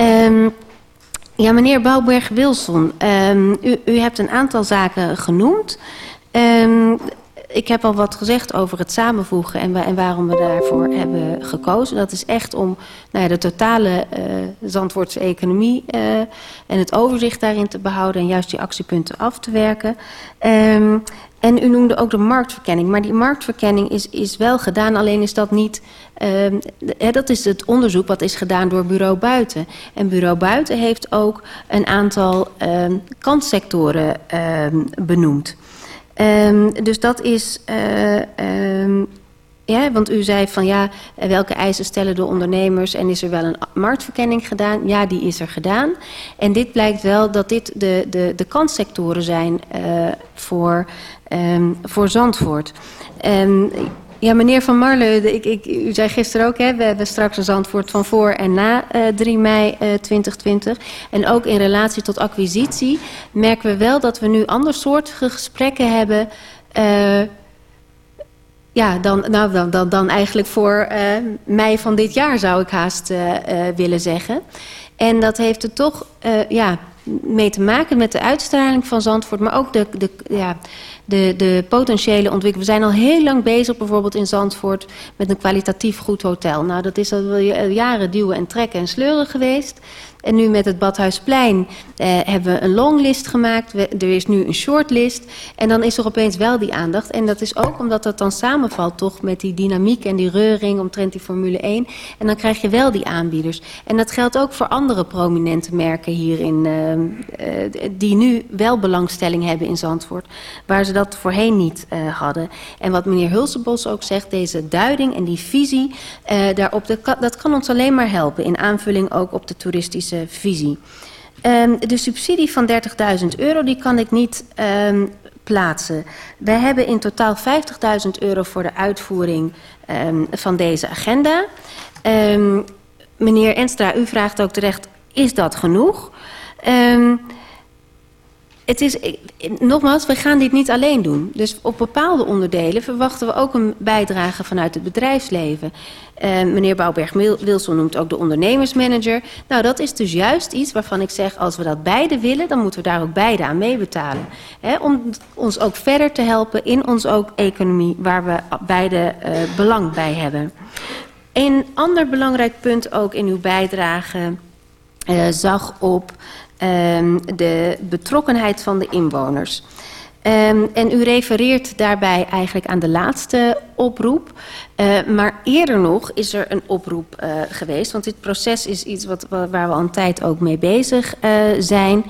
Um, ja, meneer Bouwberg-Wilson, um, u, u, hebt een aantal zaken genoemd. Um, ik heb al wat gezegd over het samenvoegen en, waarom we daarvoor hebben gekozen. Dat is echt om nou ja, de totale uh, Zandvoortse economie uh, en het overzicht daarin te behouden en juist die actiepunten af te werken. Um, en u noemde ook de marktverkenning. Maar die marktverkenning is, is wel gedaan, alleen is dat niet... Uh, dat is het onderzoek wat is gedaan door Bureau Buiten. En Bureau Buiten heeft ook een aantal uh, kanssectoren uh, benoemd. Dus dat is... Ja, want u zei van ja, welke eisen stellen de ondernemers en is er wel een marktverkenning gedaan? Ja, die is er gedaan. En dit blijkt wel dat dit de, de, de kanssectoren zijn uh, voor, um, voor Zandvoort. Um, ja, meneer Van Marle, ik, ik, u zei gisteren ook, hè, we hebben straks een Zandvoort van voor en na uh, 3 mei uh, 2020. En ook in relatie tot acquisitie merken we wel dat we nu andersoortige gesprekken hebben... Uh, ja, dan, nou, dan, dan, dan eigenlijk voor uh, mei van dit jaar zou ik haast uh, uh, willen zeggen. En dat heeft er toch ja, mee te maken met de uitstraling van Zandvoort, maar ook de, de, ja, de, de potentiële ontwikkeling. We zijn al heel lang bezig, bijvoorbeeld in Zandvoort, met een kwalitatief goed hotel. Nou, dat is al jaren duwen en trekken en sleuren geweest. En nu met het Badhuisplein eh, hebben we een longlist gemaakt. Er is nu een shortlist. En dan is er opeens wel die aandacht. En dat is ook omdat dat dan samenvalt toch met die dynamiek en die reuring omtrent die Formule 1. En dan krijg je wel die aanbieders. En dat geldt ook voor andere prominente merken hierin. Uh, uh, die nu wel belangstelling hebben in Zandvoort. Waar ze dat voorheen niet uh, hadden. En wat meneer Hulsebos ook zegt. Deze duiding en die visie uh, daarop. Dat kan, ons alleen maar helpen. In aanvulling ook op de toeristische visie. Um, de subsidie van 30.000 euro die kan ik niet um, plaatsen. Wij hebben in totaal 50.000 euro voor de uitvoering um, van deze agenda. meneer Enstra, u vraagt ook terecht, is dat genoeg? Het is, nogmaals, we gaan dit niet alleen doen. Dus op bepaalde onderdelen verwachten we ook een bijdrage vanuit het bedrijfsleven. Uh, meneer Bouwberg-Wilson noemt ook de ondernemersmanager. Nou, dat is dus juist iets waarvan ik zeg... als we dat beide willen, dan moeten we daar ook beide aan meebetalen. Hè, om ons ook verder te helpen in onze ook economie... waar we beide uh, belang bij hebben. Een ander belangrijk punt ook in uw bijdrage... Uh, zag op de betrokkenheid van de inwoners. Um, en u refereert daarbij eigenlijk aan de laatste oproep. Uh, maar eerder nog is er een oproep uh, geweest. Want dit proces is iets wat, waar we al een tijd ook mee bezig uh, zijn.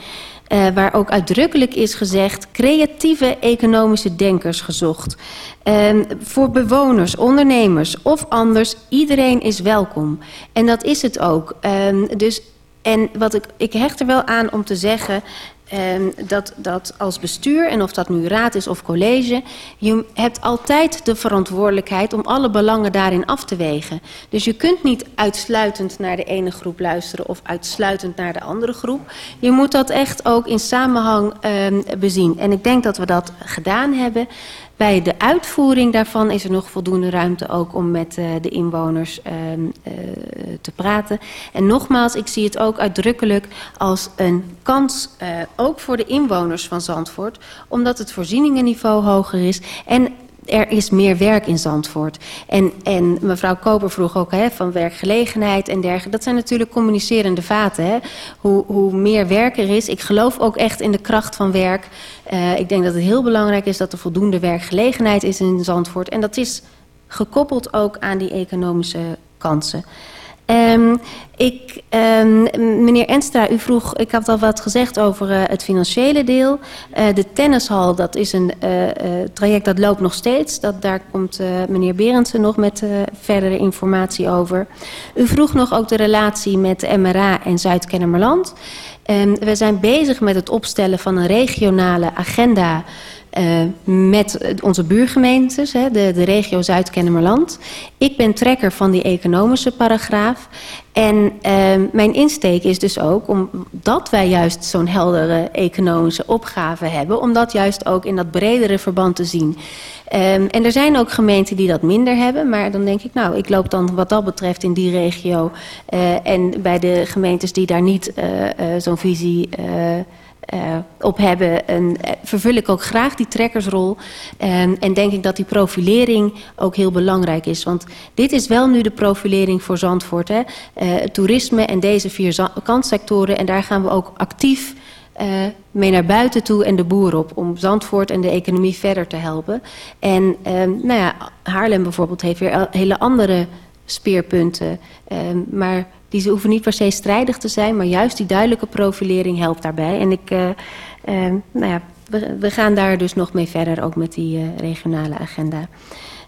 Waar ook uitdrukkelijk is gezegd creatieve economische denkers gezocht. Uh, voor bewoners, ondernemers of anders, iedereen is welkom. En dat is het ook. Dus, en wat ik, ik hecht er wel aan om te zeggen... Um, dat, dat als bestuur, en of dat nu raad is of college... je hebt altijd de verantwoordelijkheid om alle belangen daarin af te wegen. Dus je kunt niet uitsluitend naar de ene groep luisteren... of uitsluitend naar de andere groep. Je moet dat echt ook in samenhang um, bezien. En ik denk dat we dat gedaan hebben... Bij de uitvoering daarvan is er nog voldoende ruimte ook om met uh, de inwoners uh, uh, te praten. En nogmaals, ik zie het ook uitdrukkelijk als een kans, uh, ook voor de inwoners van Zandvoort, omdat het voorzieningenniveau hoger is en er is meer werk in Zandvoort. En, en mevrouw Koper vroeg ook hè, van werkgelegenheid en dergelijke. Dat zijn natuurlijk communicerende vaten. Hè. Hoe, hoe meer werk er is. Ik geloof ook echt in de kracht van werk. Uh, ik denk dat het heel belangrijk is dat er voldoende werkgelegenheid is in Zandvoort. En dat is gekoppeld ook aan die economische kansen. Um, ik, um, meneer Enstra, u vroeg, ik had al wat gezegd over uh, het financiële deel. Uh, de tennishal, dat is een uh, traject dat loopt nog steeds. Dat, daar komt meneer Berendsen nog met verdere informatie over. U vroeg nog ook de relatie met MRA en Zuid-Kennemerland. Um, we zijn bezig met het opstellen van een regionale agenda... Uh, met onze buurgemeentes, hè, de, de regio Zuid-Kennemerland. Ik ben trekker van die economische paragraaf. En uh, mijn insteek is dus ook omdat wij juist zo'n heldere economische opgave hebben... om dat juist ook in dat bredere verband te zien. Um, en er zijn ook gemeenten die dat minder hebben. Maar dan denk ik, nou, ik loop dan wat dat betreft in die regio. Uh, en bij de gemeentes die daar niet uh, zo'n visie... Uh, op hebben. En, uh, vervul ik ook graag die trekkersrol. Um, en denk ik dat die profilering ook heel belangrijk is. Want dit is wel nu de profilering voor Zandvoort. Hè? Uh, toerisme en deze vier kantsectoren. En daar gaan we ook actief mee naar buiten toe en de boer op. Om Zandvoort en de economie verder te helpen. En nou ja, Haarlem bijvoorbeeld heeft weer hele andere speerpunten. Maar die ze hoeven niet per se strijdig te zijn, maar juist die duidelijke profilering helpt daarbij. En ik, uh, uh, nou ja, we, gaan daar dus nog mee verder, ook met die uh, regionale agenda.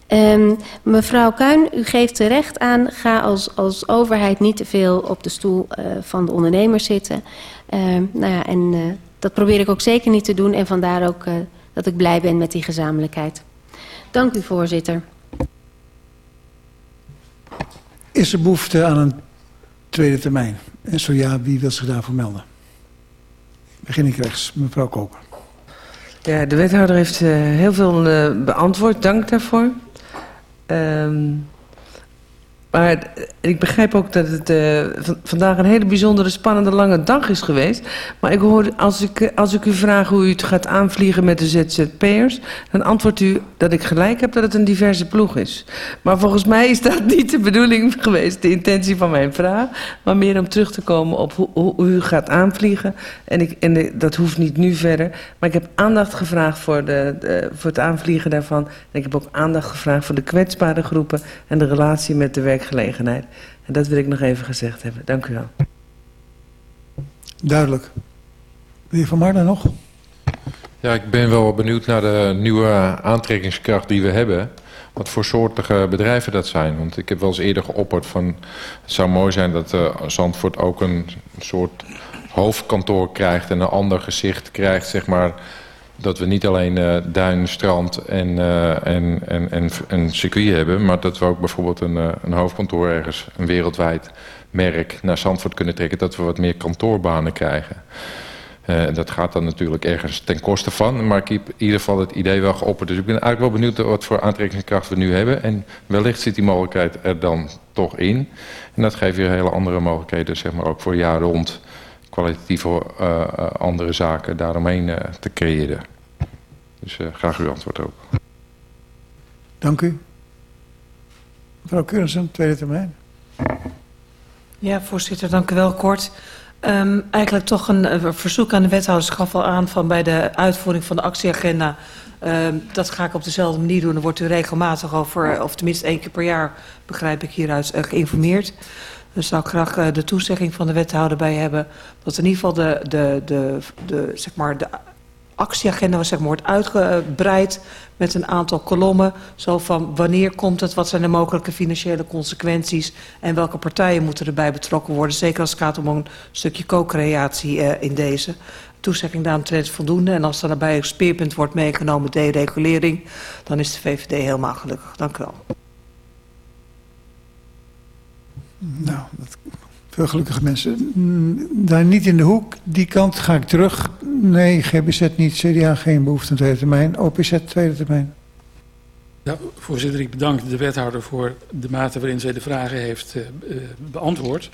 Um, mevrouw Kuin, u geeft terecht aan, ga als, als overheid niet te veel op de stoel van de ondernemers zitten. Um, nou ja, en dat probeer ik ook zeker niet te doen en vandaar ook dat ik blij ben met die gezamenlijkheid. Dank u, voorzitter. Is er behoefte aan een tweede termijn? En zo ja, wie wil zich daarvoor melden? Begin ik rechts, mevrouw Koper. Ja, de wethouder heeft uh, heel veel uh, beantwoord. Dank daarvoor. Um, maar ik begrijp ook dat het uh, vandaag een hele bijzondere, spannende, lange dag is geweest. Maar ik hoor, als ik, als ik u vraag hoe u het gaat aanvliegen met de ZZP'ers... dan antwoordt u dat ik gelijk heb dat het een diverse ploeg is. Maar volgens mij is dat niet de bedoeling geweest, de intentie van mijn vraag. Maar meer om terug te komen op hoe, u gaat aanvliegen. En, ik, en dat hoeft niet nu verder. Maar ik heb aandacht gevraagd voor, de, de, voor het aanvliegen daarvan. En ik heb ook aandacht gevraagd voor de kwetsbare groepen... en de relatie met de werk werkgelegenheid. En dat wil ik nog even gezegd hebben. Dank u wel. Duidelijk. De heer Van Marden nog? Ja, ik ben wel benieuwd naar de nieuwe aantrekkingskracht die we hebben. Wat voor soortige bedrijven dat zijn. Want ik heb wel eens eerder geopperd van... het zou mooi zijn dat uh, Zandvoort ook een soort hoofdkantoor krijgt... en een ander gezicht krijgt, zeg maar dat we niet alleen uh, duin, strand en, uh, en, en, en, en circuit hebben... maar dat we ook bijvoorbeeld een, uh, een hoofdkantoor ergens, een wereldwijd merk... naar Zandvoort kunnen trekken, dat we wat meer kantoorbanen krijgen. dat gaat dan natuurlijk ergens ten koste van... maar ik heb in ieder geval het idee wel geopperd. Dus ik ben eigenlijk wel benieuwd wat voor aantrekkingskracht we nu hebben... en wellicht zit die mogelijkheid er dan toch in. En dat geeft weer hele andere mogelijkheden, zeg maar, ook voor jaar rond kwalitatieve uh, andere zaken daaromheen uh, te creëren. Dus uh, graag uw antwoord ook. Dank u. Mevrouw Keurensen, tweede termijn. Ja, voorzitter, dank u wel. Kort. Um, eigenlijk toch een, een, verzoek aan de wethouders gaf al aan van bij de uitvoering van de actieagenda. Um, dat ga ik op dezelfde manier doen. Dan wordt u regelmatig over, of tenminste één keer per jaar, begrijp ik hieruit, uh, geïnformeerd. Dus zou ik graag uh, de toezegging van de wethouder bij hebben. Dat in ieder geval de, de, de, de, zeg maar de actieagenda zeg maar, wordt uitgebreid met een aantal kolommen. Zo van wanneer komt het, wat zijn de mogelijke financiële consequenties... en welke partijen moeten erbij betrokken worden. Zeker als het gaat om een stukje co-creatie uh, in deze. Toezegging daaromtrent voldoende. En als daarbij een speerpunt wordt meegenomen, deregulering... dan is de VVD helemaal gelukkig. Dank u wel. Nou, veel gelukkige mensen. Mm, daar niet in de hoek. Die kant ga ik terug. Nee, GBZ niet. CDA geen behoefte aan tweede termijn. OPZ tweede termijn. Ja, voorzitter, ik bedank de wethouder voor de mate waarin zij de vragen heeft uh, beantwoord.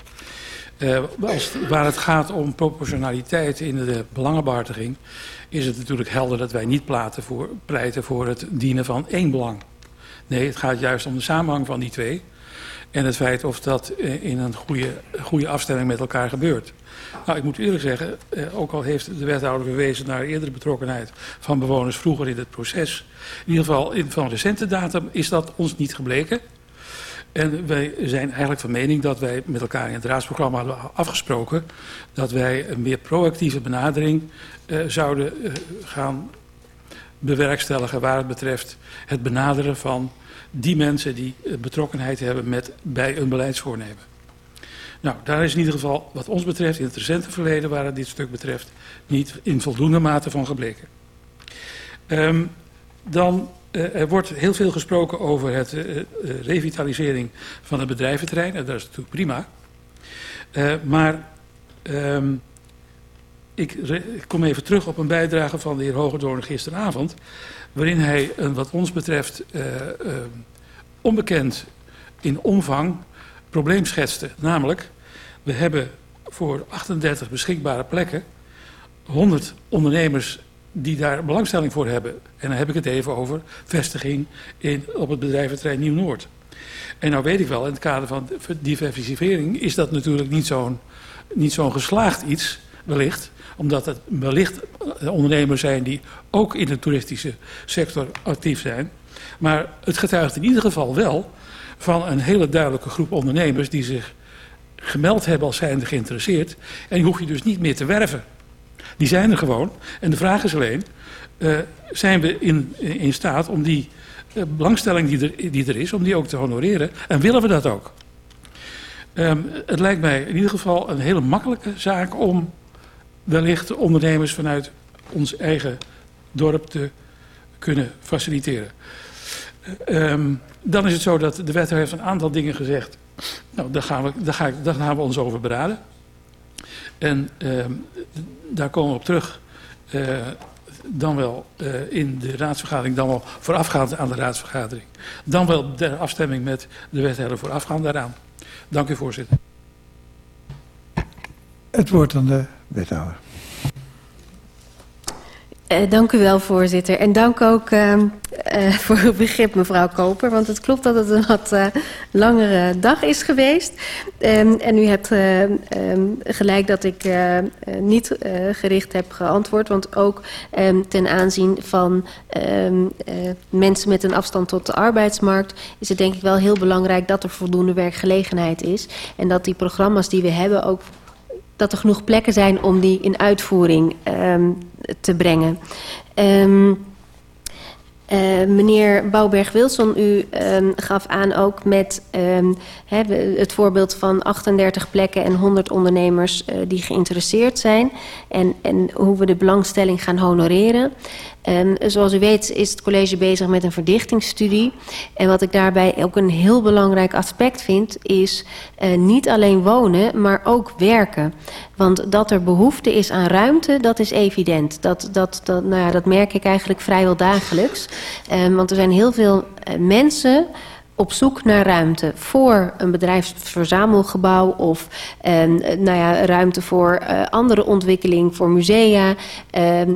Uh, als, waar het gaat om proportionaliteit in de belangenbehartiging... is het natuurlijk helder dat wij niet voor, pleiten voor het dienen van één belang. Nee, het gaat juist om de samenhang van die twee... En het feit of dat eh, in een goede, goede afstemming met elkaar gebeurt. Nou, ik moet eerlijk zeggen, eh, ook al heeft de wethouder verwezen naar eerdere betrokkenheid van bewoners vroeger in het proces. In ieder geval in, van recente datum is dat ons niet gebleken. En wij zijn eigenlijk van mening dat wij met elkaar in het raadsprogramma hadden afgesproken dat wij een meer proactieve benadering uh, zouden uh, gaan bewerkstelligen waar het betreft het benaderen van die mensen die eh, betrokkenheid hebben met, bij een beleidsvoornemen. Nou, daar is in ieder geval, wat ons betreft, in het recente verleden, waar het dit stuk betreft, niet in voldoende mate van gebleken. Um, dan, uh, er wordt heel veel gesproken over het uh, uh, revitalisering van het bedrijventerrein. En dat is natuurlijk prima. Maar um, ik, ik, kom even terug op een bijdrage van de heer Hogedoorn gisteravond waarin hij een wat ons betreft uh, uh, onbekend in omvang probleem schetste. Namelijk, we hebben voor 38 beschikbare plekken 100 ondernemers die daar belangstelling voor hebben. En dan heb ik het even over vestiging in, op het bedrijventerrein Nieuw-Noord. En nou weet ik wel, in het kader van diversifiering is dat natuurlijk niet zo'n niet zo'n geslaagd iets, wellicht omdat het wellicht eh, ondernemers zijn die ook in de toeristische sector actief zijn. Maar het getuigt in ieder geval wel van een hele duidelijke groep ondernemers die zich gemeld hebben als zijnde geïnteresseerd. En die hoef je dus niet meer te werven. Die zijn er gewoon. En de vraag is alleen, uh, zijn we in, in staat om die uh, belangstelling die er, die er is, om die ook te honoreren? En willen we dat ook? Um, het lijkt mij in ieder geval een hele makkelijke zaak om wellicht ondernemers vanuit ons eigen dorp te kunnen faciliteren. Um, dan is het zo dat de wethouder heeft een aantal dingen gezegd. Nou, daar gaan we, daar ga ik, daar gaan we ons over beraden. En um, daar komen we op terug. Uh, dan wel uh, in de raadsvergadering, dan wel voorafgaand aan de raadsvergadering. Dan wel de afstemming met de wethouder voorafgaand daaraan. Dank u voorzitter. Het woord aan de wethouder. Uh, dank u wel, voorzitter. En dank ook uh, uh, voor uw begrip, mevrouw Koper. Want het klopt dat het een wat langere dag is geweest. Um, en u hebt um, gelijk dat ik niet gericht heb geantwoord. Want ook ten aanzien van mensen met een afstand tot de arbeidsmarkt... is het denk ik wel heel belangrijk dat er voldoende werkgelegenheid is. En dat die programma's die we hebben ook dat er genoeg plekken zijn om die in uitvoering um, te brengen. Um, uh, meneer Bouwberg-Wilson, u um, gaf aan ook met he, het voorbeeld van 38 plekken en 100 ondernemers uh, die geïnteresseerd zijn. En, en hoe we de belangstelling gaan honoreren. Um, zoals u weet is het college bezig met een verdichtingsstudie. En wat ik daarbij ook een heel belangrijk aspect vind... is uh, niet alleen wonen, maar ook werken. Want dat er behoefte is aan ruimte, dat is evident. Dat, dat, dat, nou ja, dat merk ik eigenlijk vrijwel dagelijks. Um, want er zijn heel veel uh, mensen op zoek naar ruimte voor een bedrijfsverzamelgebouw of uh, nou ja, ruimte voor uh, andere ontwikkeling, voor musea. Uh,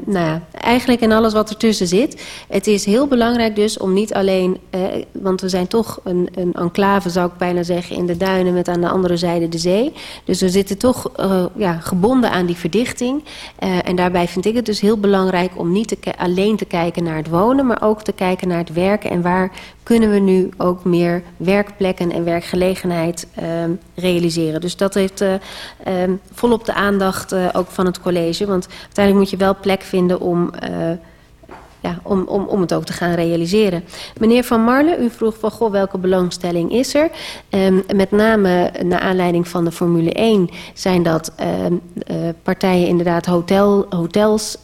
nou ja, eigenlijk en alles wat ertussen zit. Het is heel belangrijk dus om niet alleen, uh, want we zijn toch een, een enclave zou ik bijna zeggen in de duinen met aan de andere zijde de zee. Dus we zitten toch ja, gebonden aan die verdichting. en daarbij vind ik het dus heel belangrijk om niet alleen te kijken naar het wonen, maar ook te kijken naar het werken en waar kunnen we nu ook meer werkplekken en werkgelegenheid uh, realiseren. Dus dat heeft uh, uh, volop de aandacht uh, ook van het college. Want uiteindelijk moet je wel plek vinden om, ja, om, om, om het ook te gaan realiseren. Meneer Van Marle, u vroeg van goh, welke belangstelling is er? Um, met name naar aanleiding van de Formule 1 zijn dat partijen inderdaad hotel, hotels,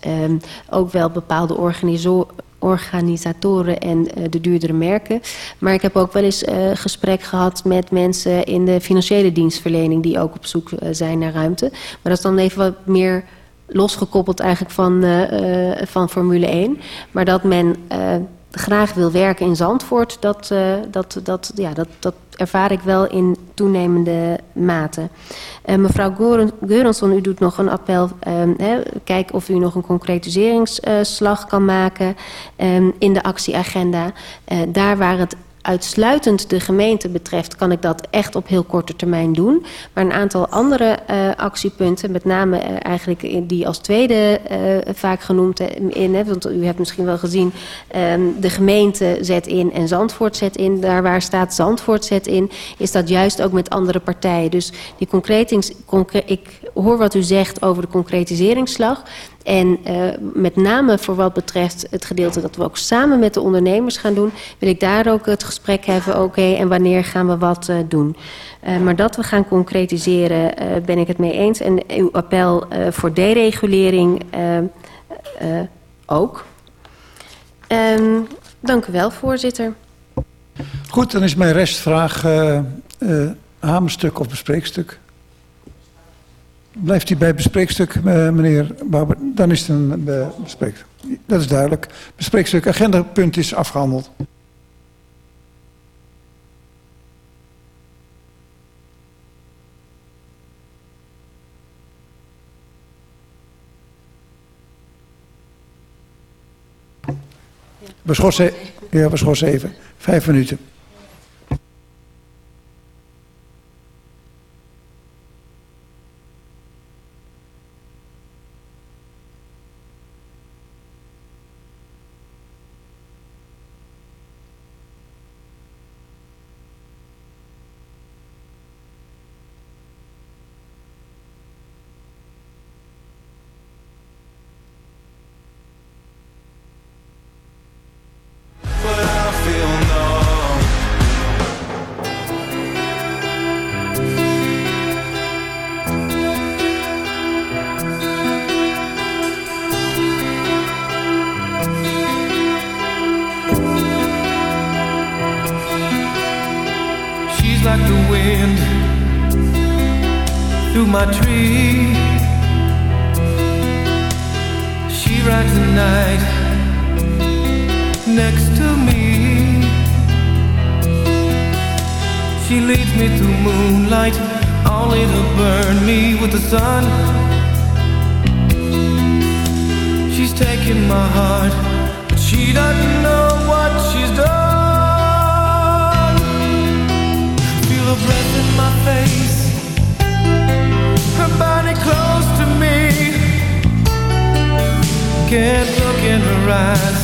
ook wel bepaalde organisaties organisatoren en uh, de duurdere merken. Maar ik heb ook wel eens uh, gesprek gehad met mensen in de financiële dienstverlening die ook op zoek uh, zijn naar ruimte. Maar dat is dan even wat meer losgekoppeld eigenlijk van, van Formule 1. Maar dat men graag wil werken in Zandvoort, dat, dat, dat, ja, dat, dat ervaar ik wel in toenemende mate. Uh, mevrouw Geurensson, u doet nog een appel. Um, hè, kijk of u nog een concretiseringsslag uh, kan maken um, in de actieagenda. Daar waar het uitsluitend de gemeente betreft, kan ik dat echt op heel korte termijn doen. Maar een aantal andere uh, actiepunten, met name uh, eigenlijk die als tweede uh, vaak genoemd in, hè, want u hebt misschien wel gezien, um, de gemeente zet in en Zandvoort zet in. Daar waar staat Zandvoort zet in, is dat juist ook met andere partijen. Dus die concretings, concre ik hoor wat u zegt over de concretiseringsslag. En uh, met name voor wat betreft het gedeelte dat we ook samen met de ondernemers gaan doen... wil ik daar ook het gesprek hebben, oké, en wanneer gaan we wat uh, doen. Uh, maar dat we gaan concretiseren, ben ik het mee eens. En uw appel voor deregulering ook. Um, dank u wel, voorzitter. Goed, dan is mijn restvraag hamerstuk of bespreekstuk. Blijft hij bij bespreekstuk, uh, meneer Bouwer? Dan is het een uh, bespreekstuk. Dat is duidelijk. Bespreekstuk, agendapunt is afgehandeld. Ja, we schorsen even. Vijf minuten. rise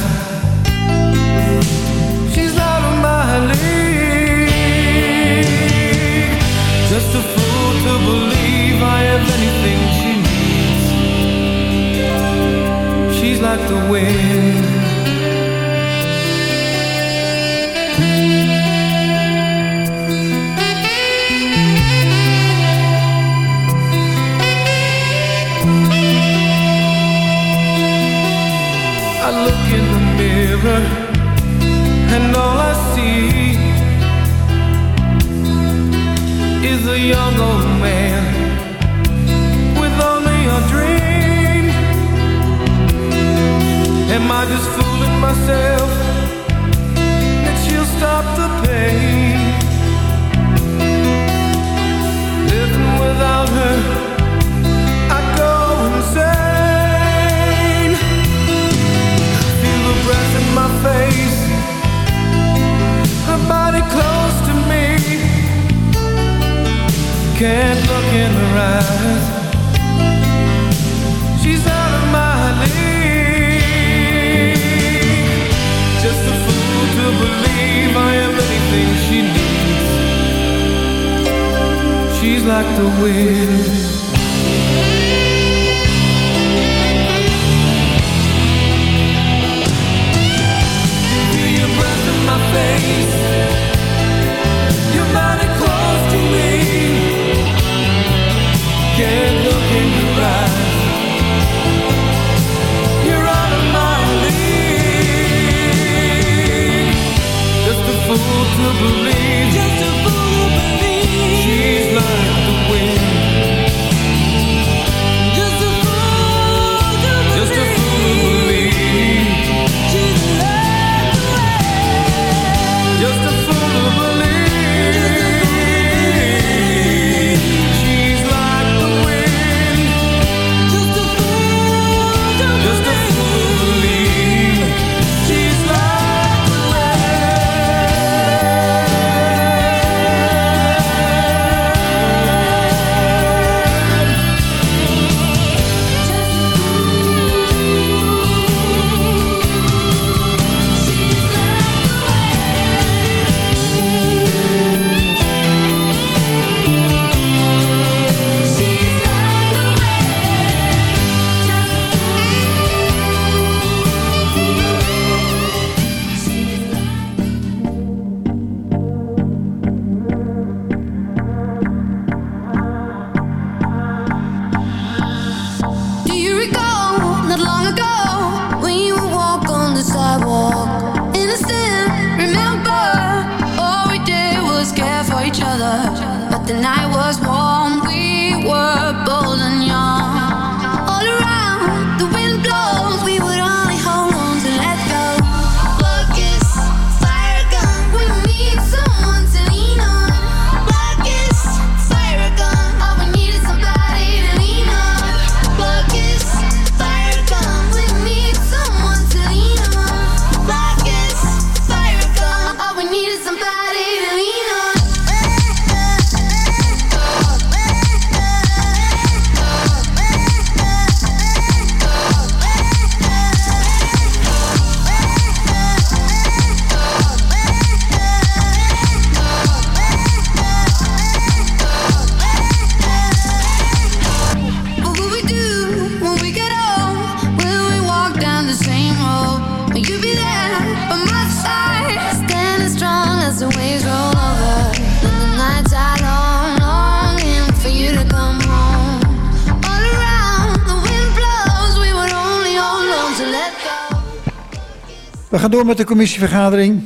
gaan door met de commissievergadering.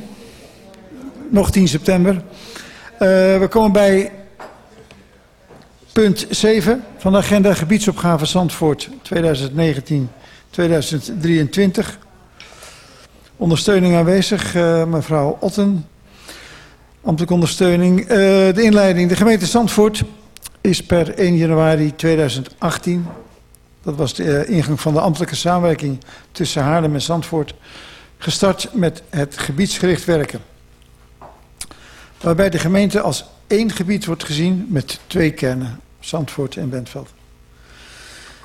Nog 10 september. Eh, we komen bij punt 7 van de agenda gebiedsopgave Zandvoort 2019-2023. Ondersteuning aanwezig, eh, mevrouw Otten. Ambtelijke ondersteuning. Eh, de inleiding. De gemeente Zandvoort is per 1 januari 2018, dat was de ingang van de ambtelijke samenwerking tussen Haarlem en Zandvoort, gestart met het gebiedsgericht werken. Waarbij de gemeente als één gebied wordt gezien met twee kernen, Zandvoort en Bentveld.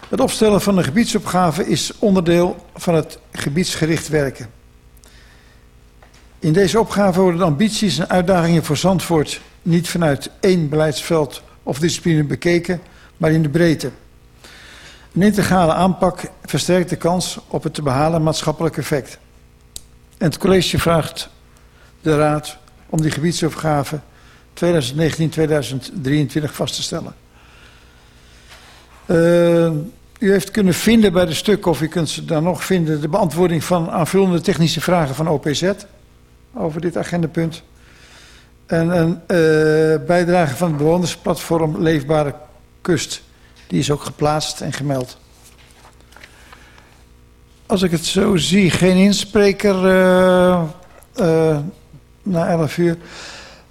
Het opstellen van een gebiedsopgave is onderdeel van het gebiedsgericht werken. In deze opgave worden de ambities en uitdagingen voor Zandvoort niet vanuit één beleidsveld of discipline bekeken, maar in de breedte. Een integrale aanpak versterkt de kans op het te behalen maatschappelijk effect. En het college vraagt de Raad om die gebiedsopgave 2019-2023 vast te stellen. Uh, u heeft kunnen vinden bij de stukken, of u kunt ze dan nog vinden, de beantwoording van aanvullende technische vragen van OPZ over dit agendapunt. En een uh, bijdrage van het bewonersplatform Leefbare Kust. Die is ook geplaatst en gemeld. Als ik het zo zie, geen inspreker uh, uh, na 11 uur.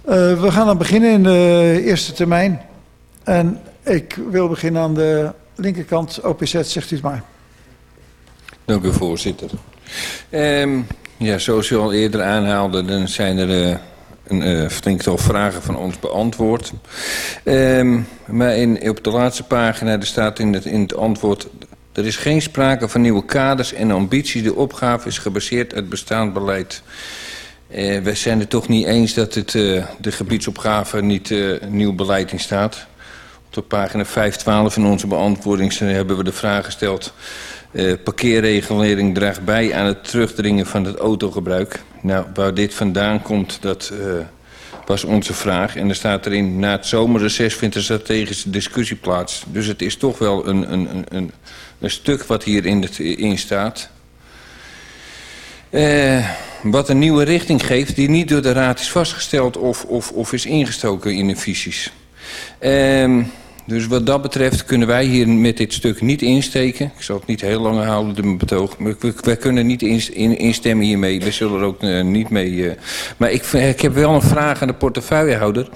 we gaan dan beginnen in de eerste termijn. En ik wil beginnen aan de linkerkant. OPZ, zegt u het maar. Dank u, voorzitter. Um, ja, zoals u al eerder aanhaalde, dan zijn er een eh, flinktal vragen van ons beantwoord. Ehm, maar in, op de laatste pagina er staat in het, in het antwoord... er is geen sprake van nieuwe kaders en ambities. De opgave is gebaseerd uit bestaand beleid. Eh, wij zijn het toch niet eens dat het, eh, de gebiedsopgave niet eh, nieuw beleid in staat. Op de pagina 512 in onze beantwoording hebben we de vraag gesteld... Uh, parkeerregulering draagt bij aan het terugdringen van het autogebruik. Nou, waar dit vandaan komt, dat uh, was onze vraag. En er staat erin, na het zomerreces vindt een strategische discussie plaats. Dus het is toch wel een, een, een stuk wat hierin in staat. Uh, wat een nieuwe richting geeft die niet door de raad is vastgesteld of, of, of is ingestoken in de visies. Uh, dus wat dat betreft kunnen wij hier met dit stuk niet insteken. Ik zal het niet heel lang houden, mijn betoog. Maar we, kunnen niet in, in, instemmen hiermee. We zullen er ook uh, niet mee... Uh. Maar ik, ik heb wel een vraag aan de portefeuillehouder.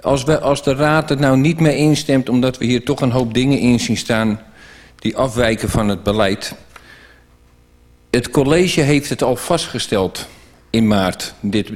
Als, als de raad het nou niet mee instemt... omdat we hier toch een hoop dingen in zien staan... die afwijken van het beleid... Het college heeft het al vastgesteld in maart, dit,